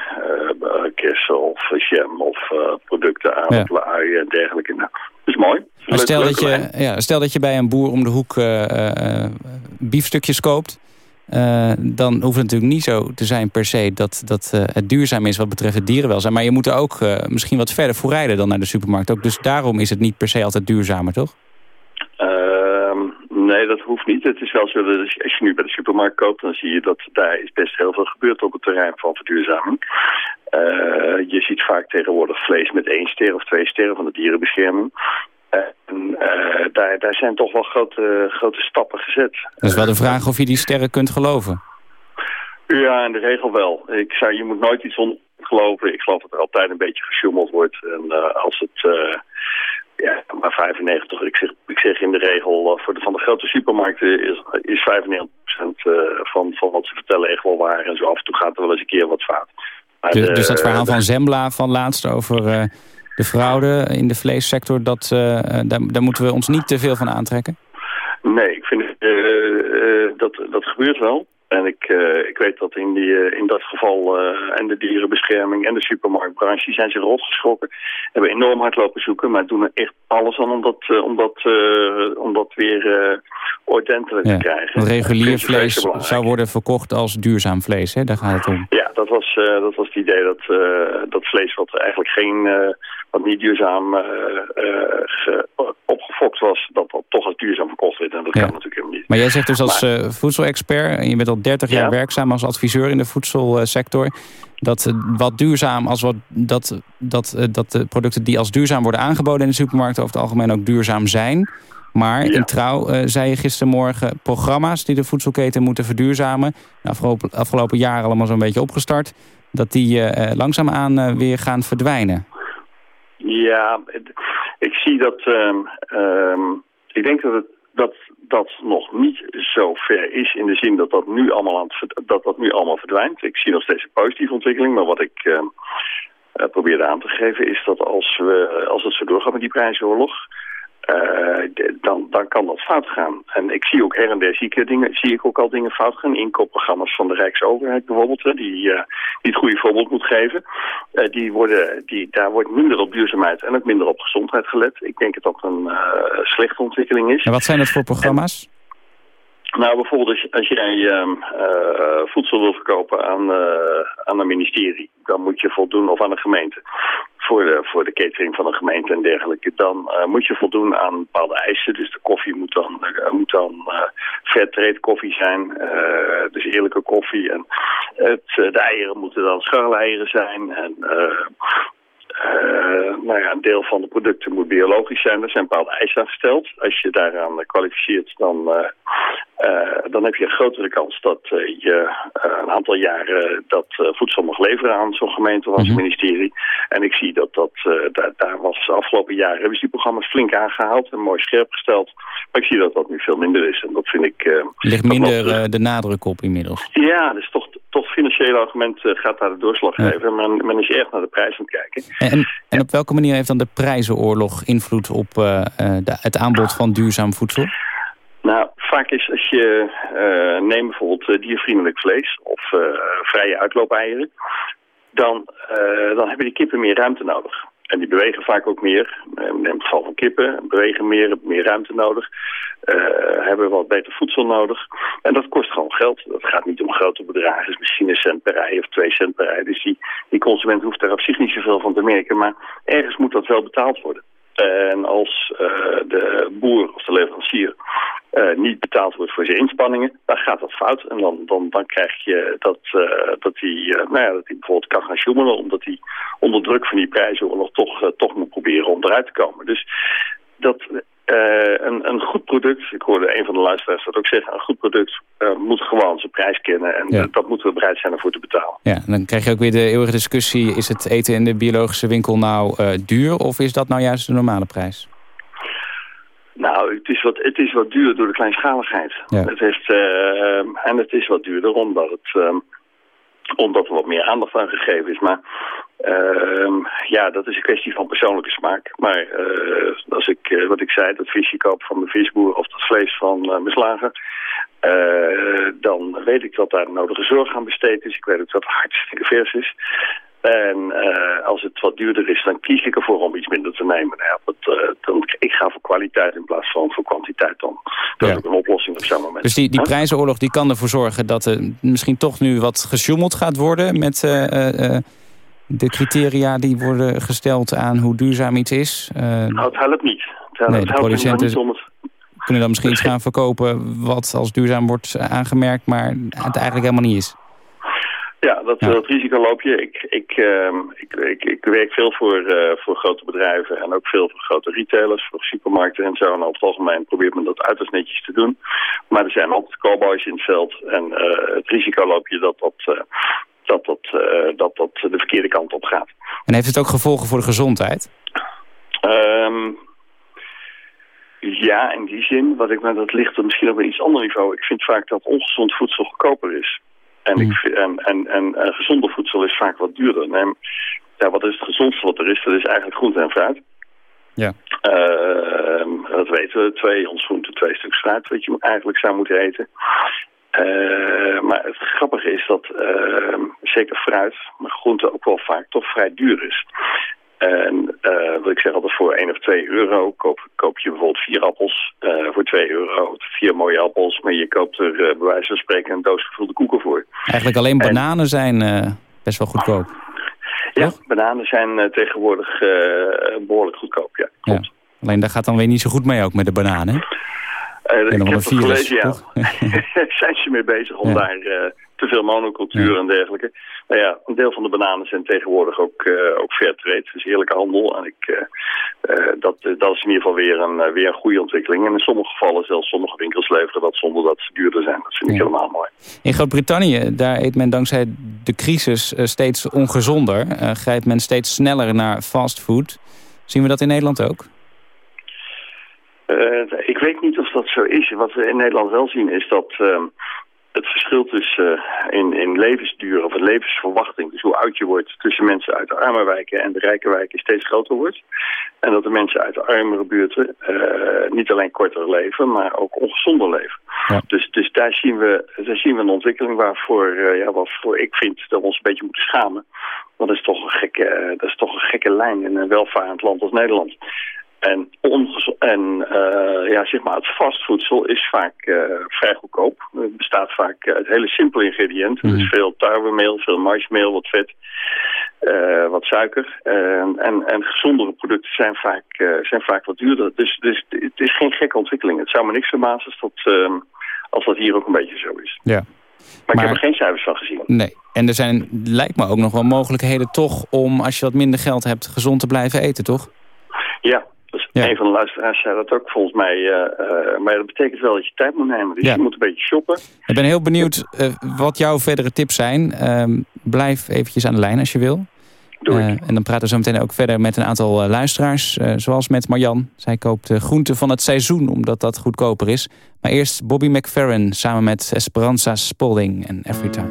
kersen of jam of producten, aardappelen, uien en dergelijke. Nou, dat is mooi. Dat is stel dat, je, ja, stel dat je bij een boer om de hoek biefstukjes koopt. Eh, dan hoeft het natuurlijk niet zo te zijn per se dat, dat eh, het duurzaam is wat betreft het dierenwelzijn. Maar je moet er ook eh, misschien wat verder voor rijden dan naar de supermarkt. Ook, dus daarom is het niet per se altijd duurzamer, toch? Ehm, nee, dat hoeft niet. Het is wel zo dat als je- nu bij de supermarkt koopt, dan zie je dat daar is best heel veel gebeurd op het terrein van verduurzaming. Je ziet vaak tegenwoordig vlees met één ster of twee sterren van de dierenbescherming. En eh, daar, daar zijn toch wel grote, grote stappen gezet. Dat is wel de vraag of je die sterren kunt geloven. Ja, in de regel wel. Ik zou, je moet nooit iets onder geloven. Ik geloof dat er altijd een beetje gesjoemeld wordt. En eh, als het... eh, ja, maar 95, ik zeg, ik zeg in de regel, voor de, van de grote supermarkten is, is 95% eh, van, van wat ze vertellen echt wel waar. En zo af en toe gaat er wel eens een keer wat fout. Maar Dus, de- dus dat verhaal van Zembla van laatst over de fraude in de vleessector... Dat, eh, eh, daar, daar moeten we ons niet te veel van aantrekken? Nee, ik vind eh, dat, dat gebeurt wel. En ik, ik weet dat in, die, in dat geval en de dierenbescherming en de supermarktbranche... die zijn zich rot geschrokken. Hebben enorm hard lopen zoeken, maar doen er echt alles aan om dat, om dat, om dat weer ordentelijk Ja, te krijgen. regulier vlees zou worden verkocht als duurzaam vlees. Hè? Daar gaat het om. Ja, dat was, dat was het idee dat, dat vlees wat eigenlijk geen, wat niet duurzaam ge- opgefokt was, dat dat toch als duurzaam verkocht werd. En dat Ja. kan natuurlijk helemaal niet. Maar jij zegt dus als eh, voedselexpert... en je bent al 30 jaar Ja. werkzaam als adviseur in de voedselsector... dat wat duurzaam als wat, dat, dat, dat de producten die als duurzaam worden aangeboden in de supermarkten... over het algemeen ook duurzaam zijn... Maar in trouw zei je gistermorgen programma's die de voedselketen moeten verduurzamen. De afgelopen, afgelopen jaren allemaal zo'n beetje opgestart. Dat die eh, langzaamaan weer gaan verdwijnen. Ja, ik zie dat. ehm, ehm, ik denk dat het, dat dat nog niet zo ver is in de zin dat dat nu allemaal, aan dat dat nu allemaal verdwijnt. Ik zie nog steeds een positieve ontwikkeling, maar wat ik ehm, eh, probeerde aan te geven is dat als, we, als het zo doorgaat met die prijsoorlog, dan, dan kan dat fout gaan. En ik zie ook her en der zie ik, dingen, zie ik ook al dingen fout gaan. Inkoopprogramma's van de Rijksoverheid bijvoorbeeld, die, eh, die het goede voorbeeld moet geven. Eh, die worden, die, daar wordt minder op duurzaamheid en ook minder op gezondheid gelet. Ik denk dat dat een eh, slechte ontwikkeling is. En wat zijn dat voor programma's? Nou, bijvoorbeeld als, als jij ehm, eh, voedsel wil verkopen aan, eh, aan een ministerie, dan moet je voldoen, of aan een gemeente, voor de, voor de catering van een gemeente en dergelijke, dan eh, moet je voldoen aan bepaalde eisen. Dus de koffie moet dan, eh, moet dan fairtrade koffie zijn, dus eerlijke koffie. En het, de eieren moeten dan scharreieren zijn en... nou ja, een deel van de producten moet biologisch zijn. Er zijn bepaalde eisen aan gesteld. Als je daaraan kwalificeert, dan, eh, eh, dan heb je een grotere kans dat je een aantal jaren dat voedsel mag leveren aan zo'n gemeente of als Mhm. ministerie. En ik zie dat dat, daar, daar was de afgelopen jaren, hebben ze die programma's flink aangehaald en mooi scherp gesteld. Maar ik zie dat dat nu veel minder is. En dat vind ik... Er ligt minder eh, de nadruk op inmiddels. ja, dus toch, toch het financiële argument eh, gaat daar de doorslag geven. Men, men is erg naar de prijs aan het kijken. En, en op welke manier heeft dan de prijzenoorlog invloed op eh, eh, de, het aanbod van duurzaam voedsel? Nou, vaak is als je uh, neemt bijvoorbeeld uh, diervriendelijk vlees of uh, vrije uitloopeieren, dan, dan hebben die kippen meer ruimte nodig. En die bewegen vaak ook meer. In het geval van kippen bewegen meer, hebben meer ruimte nodig. Hebben wat beter voedsel nodig. En dat kost gewoon geld. Dat gaat niet om grote bedragen. Misschien een cent per rij of twee cent per rij. Dus die, die consument hoeft daar op zich niet zoveel van te merken. Maar ergens moet dat wel betaald worden. En als uh, de boer of de leverancier uh, niet betaald wordt voor zijn inspanningen, dan gaat dat fout. En dan, dan, dan krijg je dat hij uh, dat die, nou ja, dat bijvoorbeeld kan gaan sjoemelen, omdat hij onder druk van die prijzenoorlog toch, toch moet proberen om eruit te komen. Dus dat een, een goed product, ik hoorde een van de luisteraars dat ook zeggen, een goed product moet gewoon zijn prijs kennen. En Ja. dat moeten we bereid zijn ervoor te betalen. Ja, en dan krijg je ook weer de eeuwige discussie... is het eten in de biologische winkel nou eh, duur... of is dat nou juist de normale prijs? Nou, het is wat, het is wat duurder door de kleinschaligheid. Ja. Het heeft, eh, en het is wat duurder omdat, het, eh, omdat er wat meer aandacht aan gegeven is. Maar eh, ja, dat is een kwestie van persoonlijke smaak. Maar eh, als ik, eh, wat ik zei, dat visje koop van mijn visboer of dat vlees van eh, mijn slager... dan weet ik dat daar de nodige zorg aan besteed is. Ik weet ook dat het hartstikke vers is. En als het wat duurder is, dan kies ik ervoor om iets minder te nemen. Nou ja, dat, dan, ik ga voor kwaliteit in plaats van voor kwantiteit dan. Dat is ook een oplossing op zo'n moment. Dus die, die prijzenoorlog die kan ervoor zorgen... dat er misschien toch nu wat gesjoemeld gaat worden... met de criteria die worden gesteld aan hoe duurzaam iets is. Eh, Nou, het helpt niet. Het helpt, Nee, het de producenten- niet om het... kunnen dan misschien iets gaan verkopen... wat als duurzaam wordt aangemerkt... maar het eigenlijk helemaal niet is. Ja, dat, dat risico loop je. Ik, ik, ehm, ik, ik, ik werk veel voor, eh, voor grote bedrijven en ook veel voor grote retailers, voor supermarkten en zo. En over het algemeen probeert men dat uiterst netjes te doen. Maar er zijn altijd cowboys in het veld en eh, het risico loop je dat dat, eh, dat, dat, eh, dat dat de verkeerde kant op gaat. En heeft het ook gevolgen voor de gezondheid? Ehm, ja, in die zin. Wat ik, maar dat ligt er misschien op een iets ander niveau. Ik vind vaak dat ongezond voedsel goedkoper is. En, ik, vind- en, en, en, en gezonde voedsel is vaak wat duurder. Nee, ja, wat is het gezondste wat er is? Dat is eigenlijk groente en fruit. Ja. Ehm, dat weten we. Twee ons groente, twee stuks fruit. Wat je eigenlijk zou moeten eten. Eh, maar het grappige is dat ehm, zeker fruit, maar groente ook wel vaak toch vrij duur is. En eh, wat ik zeg altijd voor 1 of 2 euro koop, koop je bijvoorbeeld vier appels eh, voor 2 euro. Vier mooie appels, maar je koopt er bij wijze van spreken een doos gevulde koeken voor. Eigenlijk alleen bananen zijn best wel goedkoop. Ja, bananen zijn tegenwoordig eh, behoorlijk goedkoop, ja. Ja. Alleen daar gaat dan weer niet zo goed mee ook met de bananen. En ik nog heb een het gelezen, ja. zijn ze mee bezig om Ja. daar eh, te veel monocultuur en dergelijke. Nou ja, een deel van de bananen zijn tegenwoordig ook, eh ook fair trade, dus eerlijke handel. En ik, dat, dat is in ieder geval weer een, weer een goede ontwikkeling. En in sommige gevallen zelfs sommige winkels leveren dat zonder dat ze duurder zijn. Dat vind ik helemaal mooi. In Groot-Brittannië, daar eet men dankzij de crisis steeds ongezonder. Grijpt men steeds sneller naar fastfood. Zien we dat in Nederland ook? Eh, ik weet niet of dat zo is. Wat we in Nederland wel zien is dat ehm, het verschil tussen eh, in, in levensduur of een levensverwachting, dus hoe oud je wordt tussen mensen uit de arme wijken en de rijke wijken steeds groter wordt. En dat de mensen uit de armere buurten eh, niet alleen korter leven, maar ook ongezonder leven. Ja. Dus, dus daar, zien we, daar zien we een ontwikkeling waarvoor, ja, waarvoor ik vind dat we ons een beetje moeten schamen. Want dat is toch een gekke, dat is toch een gekke lijn in een welvarend land als Nederland. En, en eh, ja, zeg maar, het vastvoedsel is vaak eh, vrij goedkoop. Het bestaat vaak uit hele simpele ingrediënten. Mhm. Dus veel tarwemeel, veel maismeel, wat vet, eh, wat suiker. En, en, en gezondere producten zijn vaak, zijn vaak wat duurder. Dus, dus het is geen gekke ontwikkeling. Het zou me niks verbazen als dat, ehm, als dat hier ook een beetje zo is. Ja. Maar, ik heb er geen cijfers van gezien. Nee. En er zijn, lijkt me ook nog wel mogelijkheden toch om, als je wat minder geld hebt, gezond te blijven eten, toch? Ja, dus een van de luisteraars zei dat ook volgens mij. eh, eh, maar dat betekent wel dat je tijd moet nemen. Dus Ja. je moet een beetje shoppen. Ik ben heel benieuwd eh, wat jouw verdere tips zijn. Ehm, blijf eventjes aan de lijn als je wil. Eh, en dan praten we zo meteen ook verder met een aantal luisteraars. zoals met Marjan. Zij koopt uh, groenten van het seizoen, omdat dat goedkoper is. Maar eerst Bobby McFerrin samen met Esperanza Spalding en Everytime.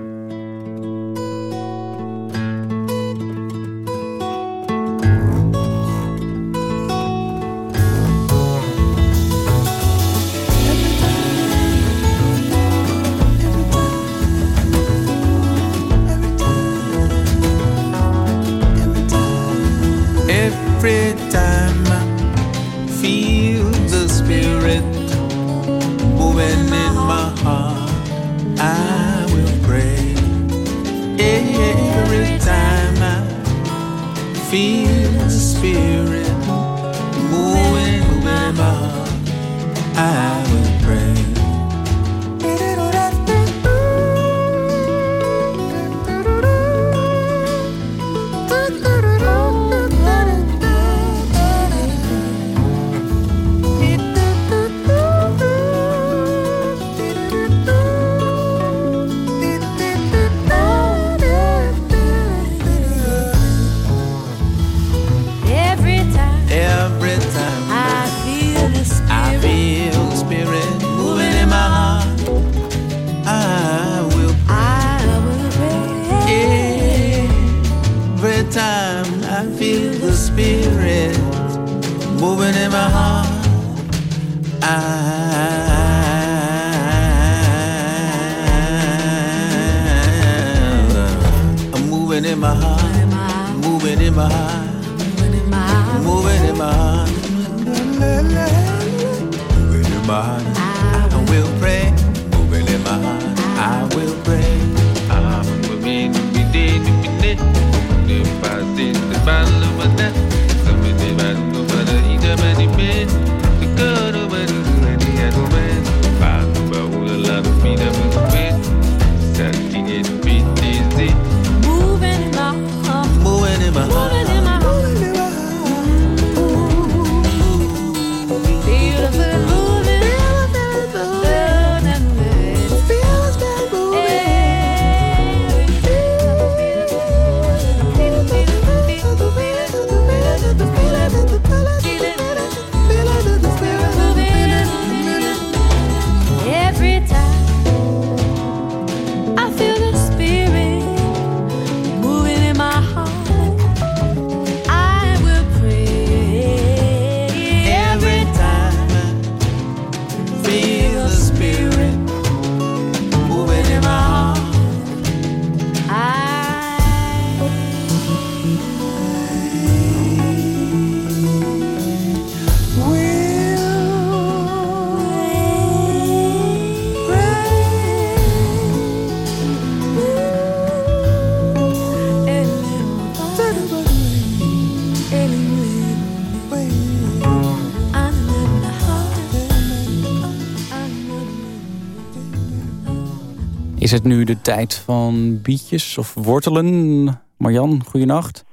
Is het nu de tijd van bietjes of wortelen? Marjan, goeienacht.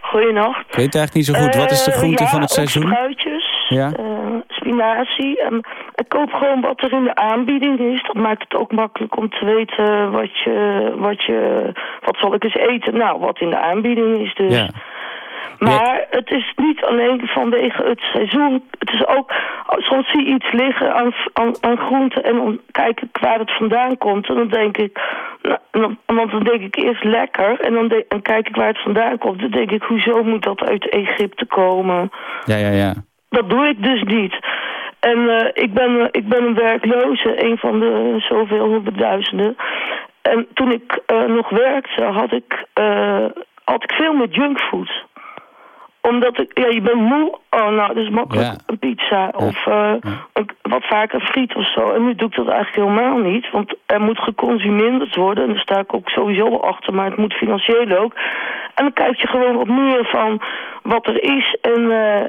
Goeienacht. Ik weet eigenlijk niet zo goed. Wat is de Eh, groente ja, van het seizoen? Spruitjes, Ja. eh, spinazie. En ik koop gewoon wat er in de aanbieding is. Dat maakt het ook makkelijk om te weten wat je, wat je, wat zal ik eens eten. Nou, wat in de aanbieding is dus. Ja. Maar het is niet alleen vanwege het seizoen. Het is ook, soms zie je iets liggen aan, aan, aan groenten en dan kijk ik waar het vandaan komt. En dan denk ik, nou, en dan, want dan denk ik eerst lekker en dan, en kijk ik waar het vandaan komt. Dan denk ik, hoezo moet dat uit Egypte komen? Ja, ja, ja. Dat doe ik dus niet. En eh, ik, ben, eh, ik ben een werkloze, een van de zoveel honderdduizenden. En toen ik eh, nog werkte, had ik, had ik veel meer junkfood omdat ik, ja, je bent moe. Oh, nou, dat is makkelijk. Ja. Een pizza of eh, een- wat vaker friet of zo. En nu doe ik dat eigenlijk helemaal niet. Want er moet geconsumeerd worden. En daar sta ik ook sowieso wel achter. Maar het moet financieel ook. En dan kijk je gewoon wat meer van wat er is. En eh,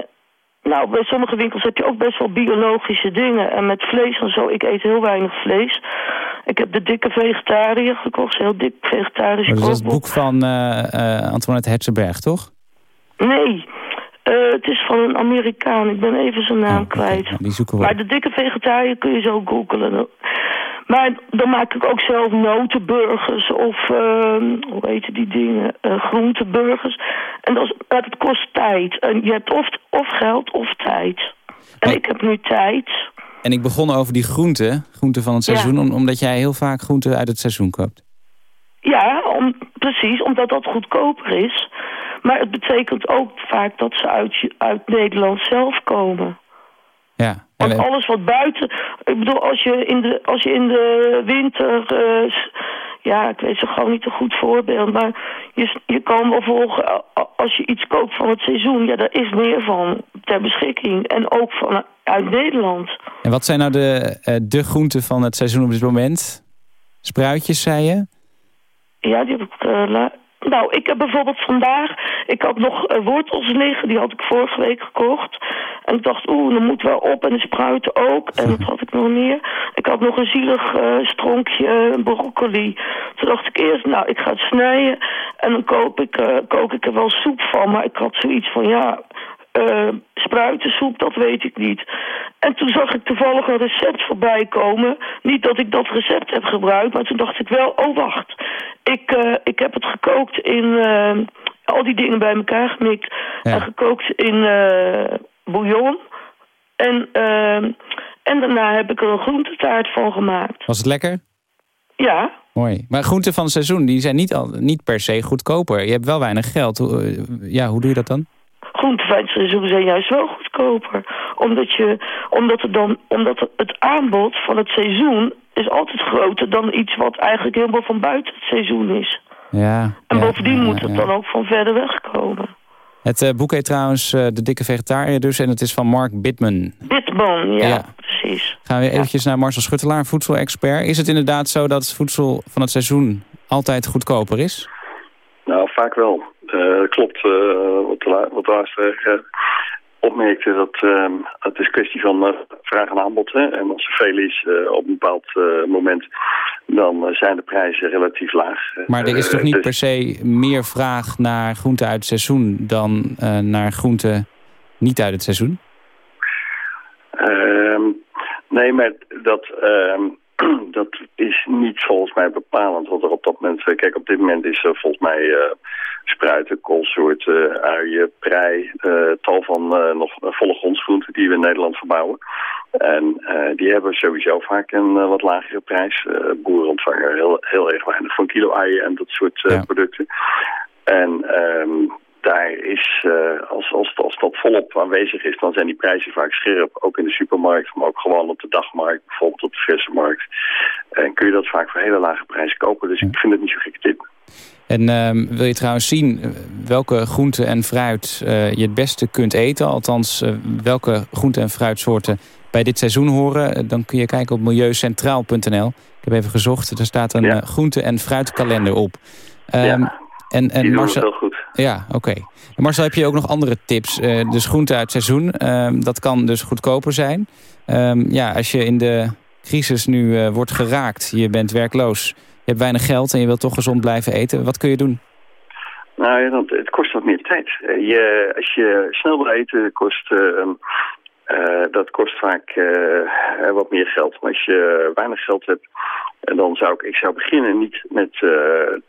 nou, bij sommige winkels heb je ook best wel biologische dingen. En met vlees en zo. Ik eet heel weinig vlees. Ik heb de dikke vegetariër gekocht, heel dik vegetarisch dus dat is het boek van eh, eh, Antoinette Hetzenberg, toch? Nee, eh, het is van een Amerikaan. Ik ben even zijn naam kwijt. Nou, die zoeken we Maar de dikke vegetariër kun je zo googelen. Maar dan maak ik ook zelf notenburgers of, ehm, hoe heet die dingen, eh groenteburgers. En dat, is, maar het kost tijd. En je hebt of, of geld of tijd. En ik heb nu tijd. En ik begon over die groenten, groenten van het seizoen... om- omdat jij heel vaak groenten uit het seizoen koopt. Ja, om, precies, omdat dat goedkoper is. Maar het betekent ook vaak dat ze uit, uit Nederland zelf komen. Ja. Want alles wat buiten... Ik bedoel, als je in de, als je in de winter... eh, ja, ik weet zo gewoon niet een goed voorbeeld. Maar je, je kan wel volgen... Als je iets koopt van het seizoen... Ja, daar is meer van ter beschikking. En ook van uit Nederland. En wat zijn nou de, eh, de groenten van het seizoen op dit moment? Spruitjes, zei je? Ja, die heb ik... eh, la- nou, ik heb bijvoorbeeld vandaag... Ik had nog eh, wortels liggen, die had ik vorige week gekocht. En ik dacht, oeh, dan moet wel op. En de spruiten ook. En dat had ik nog meer. Ik had nog een zielig eh, stronkje eh, broccoli. Toen dacht ik eerst, nou, ik ga het snijden. En dan koop ik, eh, kook ik er wel soep van. Maar ik had zoiets van, ja... eh, spruitensoep, dat weet ik niet. En toen zag ik toevallig een recept voorbij komen. Niet dat ik dat recept heb gebruikt, maar toen dacht ik wel, oh wacht. Ik, eh, ik heb het gekookt in eh, al die dingen bij elkaar gemikt. En gekookt in bouillon. En, en daarna heb ik er een groentetaart van gemaakt. Was het lekker? Ja, Mooi. Maar groenten van het seizoen, die zijn niet, al, niet per se goedkoper. Je hebt wel weinig geld. Ja, hoe doe je dat dan? Het seizoen zijn juist wel goedkoper. Omdat, je, omdat, er dan, omdat het aanbod van het seizoen is altijd groter dan iets wat eigenlijk helemaal van buiten het seizoen is. Ja. En ja, bovendien ja, moet het ja. dan ook van verder weg komen. Het eh, boek heet trouwens eh, De Dikke Vegetariër dus. En het is van Mark Bittman. Bitman, ja, Ja. precies. Gaan we eventjes naar Marcel Schuttelaar, voedselexpert. Is het inderdaad zo dat voedsel van het seizoen altijd goedkoper is? Nou, vaak wel. Eh, klopt eh, wat de, wat de eh, opmerkte. Dat ehm, het is kwestie van vraag en aanbod. Hè? En als er veel is op een bepaald moment, dan zijn de prijzen relatief laag. Maar er is toch niet dus- per se meer vraag naar groenten uit het seizoen... dan naar groenten niet uit het seizoen? Ehm, nee, maar dat, ehm, dat is niet volgens mij bepalend wat er op dat moment... Kijk, op dit moment is er volgens mij eh, spruiten, koolsoorten, uien, prei... eh, tal van eh, nog volle grondsgroenten die we in Nederland verbouwen. En eh, die hebben sowieso vaak een eh, wat lagere prijs. Eh, boeren ontvangen heel, heel erg weinig van kilo uien en dat soort eh, producten. En ehm, is, eh, als, als, als dat volop aanwezig is, dan zijn die prijzen vaak scherp. Ook in de supermarkt, maar ook gewoon op de dagmarkt, bijvoorbeeld op de frisse markt. En kun je dat vaak voor hele lage prijzen kopen. Dus ik vind het niet zo gekke tip. En ehm, wil je trouwens zien eh, welke groenten en fruit eh, je het beste kunt eten? Althans, welke groenten en fruitsoorten bij dit seizoen horen? Dan kun je kijken op milieucentraal.nl. Ik heb even gezocht, er staat een groente- en fruitkalender op. Ehm, en, en Die doen het Marcel, heel goed. Ja, oké. Marcel, heb je ook nog andere tips? Eh, dus groente uit seizoen, ehm, dat kan dus goedkoper zijn. Ehm, ja, als je in de crisis nu eh, wordt geraakt, je bent werkloos... je hebt weinig geld en je wilt toch gezond blijven eten... wat kun je doen? Nou ja, het kost wat meer tijd. Eh, Je, als je snel wil eten, kost, eh, eh, dat kost vaak wat meer geld. Als je weinig geld hebt, en dan zou ik, ik zou beginnen niet met eh,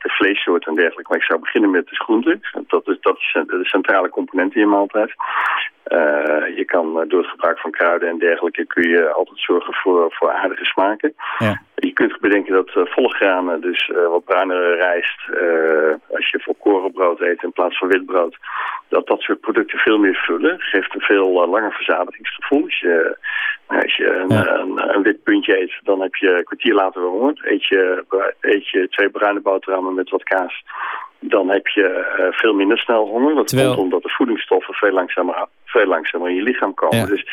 de vleessoorten en dergelijke, maar ik zou beginnen met de groenten. Dat is, dat is de centrale component in je maaltijd. Eh, je kan eh, door het gebruik van kruiden en dergelijke kun je altijd zorgen voor, voor aardige smaken. Ja. Je kunt bedenken dat eh, volle granen, dus wat bruinere rijst, als je volkorenbrood eet in plaats van witbrood, dat dat soort producten veel meer vullen. Geeft een veel langer verzadigingsgevoel. Als je, nou, als je een, een, een wit puntje eet, dan heb je een kwartier later weer honger. Eet je, eet je twee bruine boterhammen met wat kaas, dan heb je veel minder snel honger. Dat Terwijl- komt omdat de voedingsstoffen veel langzamer, veel langzamer in je lichaam komen. Ja. Dus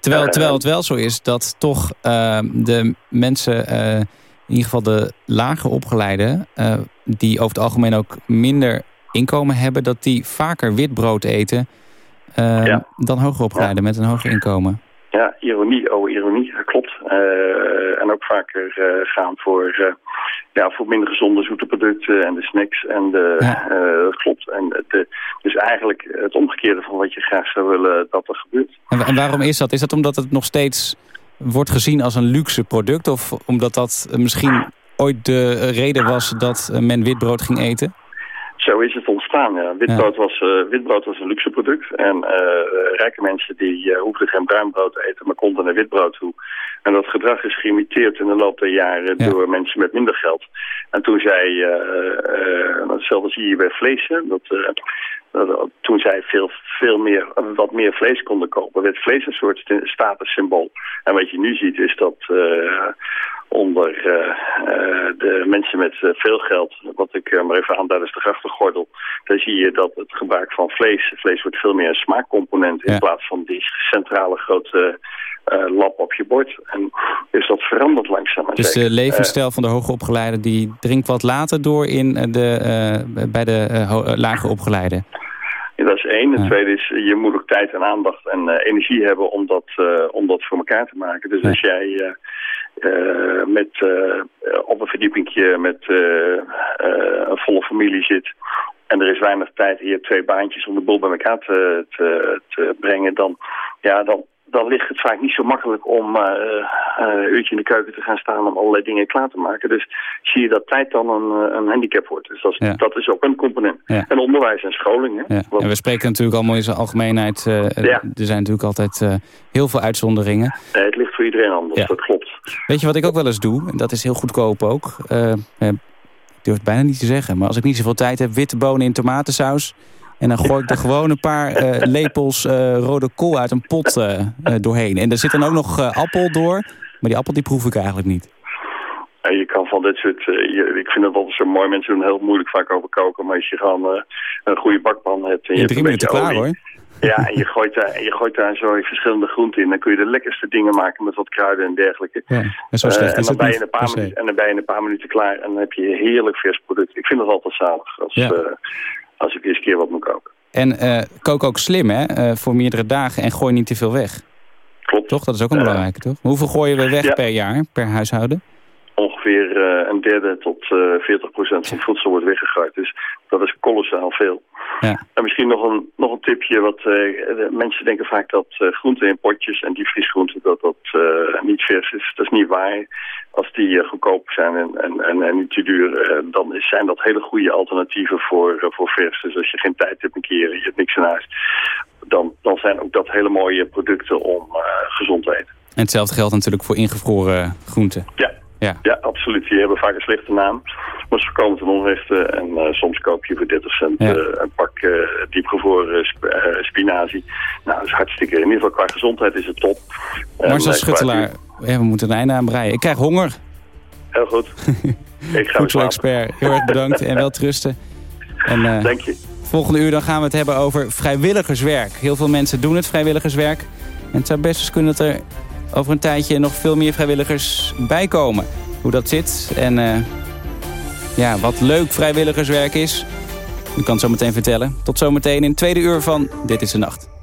Terwijl, Eh, terwijl het wel zo is dat toch ehm, de mensen, eh, in ieder geval de lager opgeleiden... eh, die over het algemeen ook minder inkomen hebben... dat die vaker wit brood eten eh, dan hoger opgeleiden met een hoger inkomen. Ja, ironie, oh ironie, dat klopt. Eh, en ook vaker eh, gaan voor, eh, ja, voor minder gezonde zoete producten en de snacks. En de, dat klopt. En de, dus eigenlijk het omgekeerde van wat je graag zou willen dat er gebeurt. En, en waarom is dat? Is dat omdat het nog steeds wordt gezien als een luxe product? Of omdat dat misschien ooit de reden was dat men witbrood ging eten? Zo is het ontstaan. Ja. Witbrood, was, eh, witbrood was een luxe product. En eh, rijke mensen die eh, hoefden geen bruin brood te eten, maar konden naar witbrood toe. En dat gedrag is geïmiteerd in de loop der jaren door mensen met minder geld. En toen zij, hetzelfde zie je bij vlees, dat- toen zij veel, veel meer, wat meer vlees konden kopen, werd vlees een soort st- statussymbool. En wat je nu ziet is dat eh, onder eh, eh, de mensen met eh, veel geld, wat ik eh, maar even aanduid is de grachtengordel, dan zie je dat het gebruik van vlees, vlees wordt veel meer een smaakcomponent in plaats van die centrale grote eh, lap op je bord. En dus dat verandert langzaam Dus de zeker. levensstijl van de hoogopgeleide die dringt wat later door in eh, de, eh, bij de eh, eh, lager opgeleide. Ja, dat is één. Het tweede is, je moet ook tijd en aandacht en eh, energie hebben om dat, eh, om dat voor elkaar te maken. Dus als jij eh, eh, met, eh, op een verdiepingje met eh, eh, een volle familie zit en er is weinig tijd en je hebt twee baantjes om de boel bij elkaar te, te, te brengen, dan, ja, dan, dan ligt het vaak niet zo makkelijk om eh, eh, een uurtje in de keuken te gaan staan om allerlei dingen klaar te maken. Dus zie je dat tijd dan een, eh, een handicap wordt. Dus dat is, Ja. dat is ook een component. Ja. En onderwijs en scholing. Hè? Ja. En we spreken natuurlijk allemaal in zijn algemeenheid. Er zijn natuurlijk altijd heel veel uitzonderingen. Nee, het ligt voor iedereen anders, dat klopt. Weet je wat ik ook wel eens doe? En dat is heel goedkoop ook. Eh, ik durf het bijna niet te zeggen. Maar als ik niet zoveel tijd heb, witte bonen in tomatensaus. En dan gooi ik er gewoon een paar eh, lepels eh, rode kool uit een pot eh, doorheen. En er zit dan ook nog appel door. Maar die appel die proef ik eigenlijk niet. En je kan van dit soort... je- ik vind het altijd zo mooi. Mensen doen heel moeilijk vaak over koken. Maar als je gewoon een goede bakpan hebt... En je hebt drie minuten klaar olie, hoor. Ja, en je gooit, daar, en je gooit daar zo verschillende groenten in. Dan kun je de lekkerste dingen maken met wat kruiden en dergelijke. Ja, en zo en, dan ben je een paar minuten, en dan ben je in een paar minuten klaar. En dan heb je heerlijk vers product. Ik vind het altijd zalig als, Ja. Als ik eens een keer wat moet koken. En eh, kook ook slim, hè? eh, voor meerdere dagen en gooi niet te veel weg. Klopt. Toch? Dat is ook een Eh, belangrijke, toch? Hoeveel gooien we weg ja. per jaar, per huishouden? ongeveer een derde tot eh 40 procent van het voedsel wordt weggegooid. Dus dat is kolossaal veel. Ja. En misschien nog een, nog een tipje. Wat, de mensen denken vaak dat groenten in potjes en diepvriesgroenten dat dat niet vers is. Dat is niet waar. Als die eh, goedkoop zijn en, en, en, en niet te duur, eh, dan is, zijn dat hele goede alternatieven voor, eh, voor vers. Dus als je geen tijd hebt een keer, je hebt niks in huis, dan, dan zijn ook dat hele mooie producten om gezond te eten. En hetzelfde geldt natuurlijk voor ingevroren groenten. Ja. Ja. Ja, absoluut. Die hebben vaak een slechte naam. Maar ze voorkomen ten onrechte. En soms koop je voor 30 cent Ja. een pak eh, diepgevroren sp spinazie. Nou, dat is hartstikke. In ieder geval qua gezondheid is het top. Qua Schuttelaar, we moeten een einde aan breien. Ik krijg honger. Heel goed. Ik ga. Voedselexpert, heel erg bedankt en wel trusten. En, eh, Dank je. Volgende uur dan gaan we het hebben over vrijwilligerswerk. Heel veel mensen doen het vrijwilligerswerk. En het zou best eens kunnen dat er over een tijdje nog veel meer vrijwilligers bij komen. Hoe dat zit en eh, ja, wat leuk vrijwilligerswerk is. U kan het zo meteen vertellen. Tot zometeen in het tweede uur van Dit is de Nacht.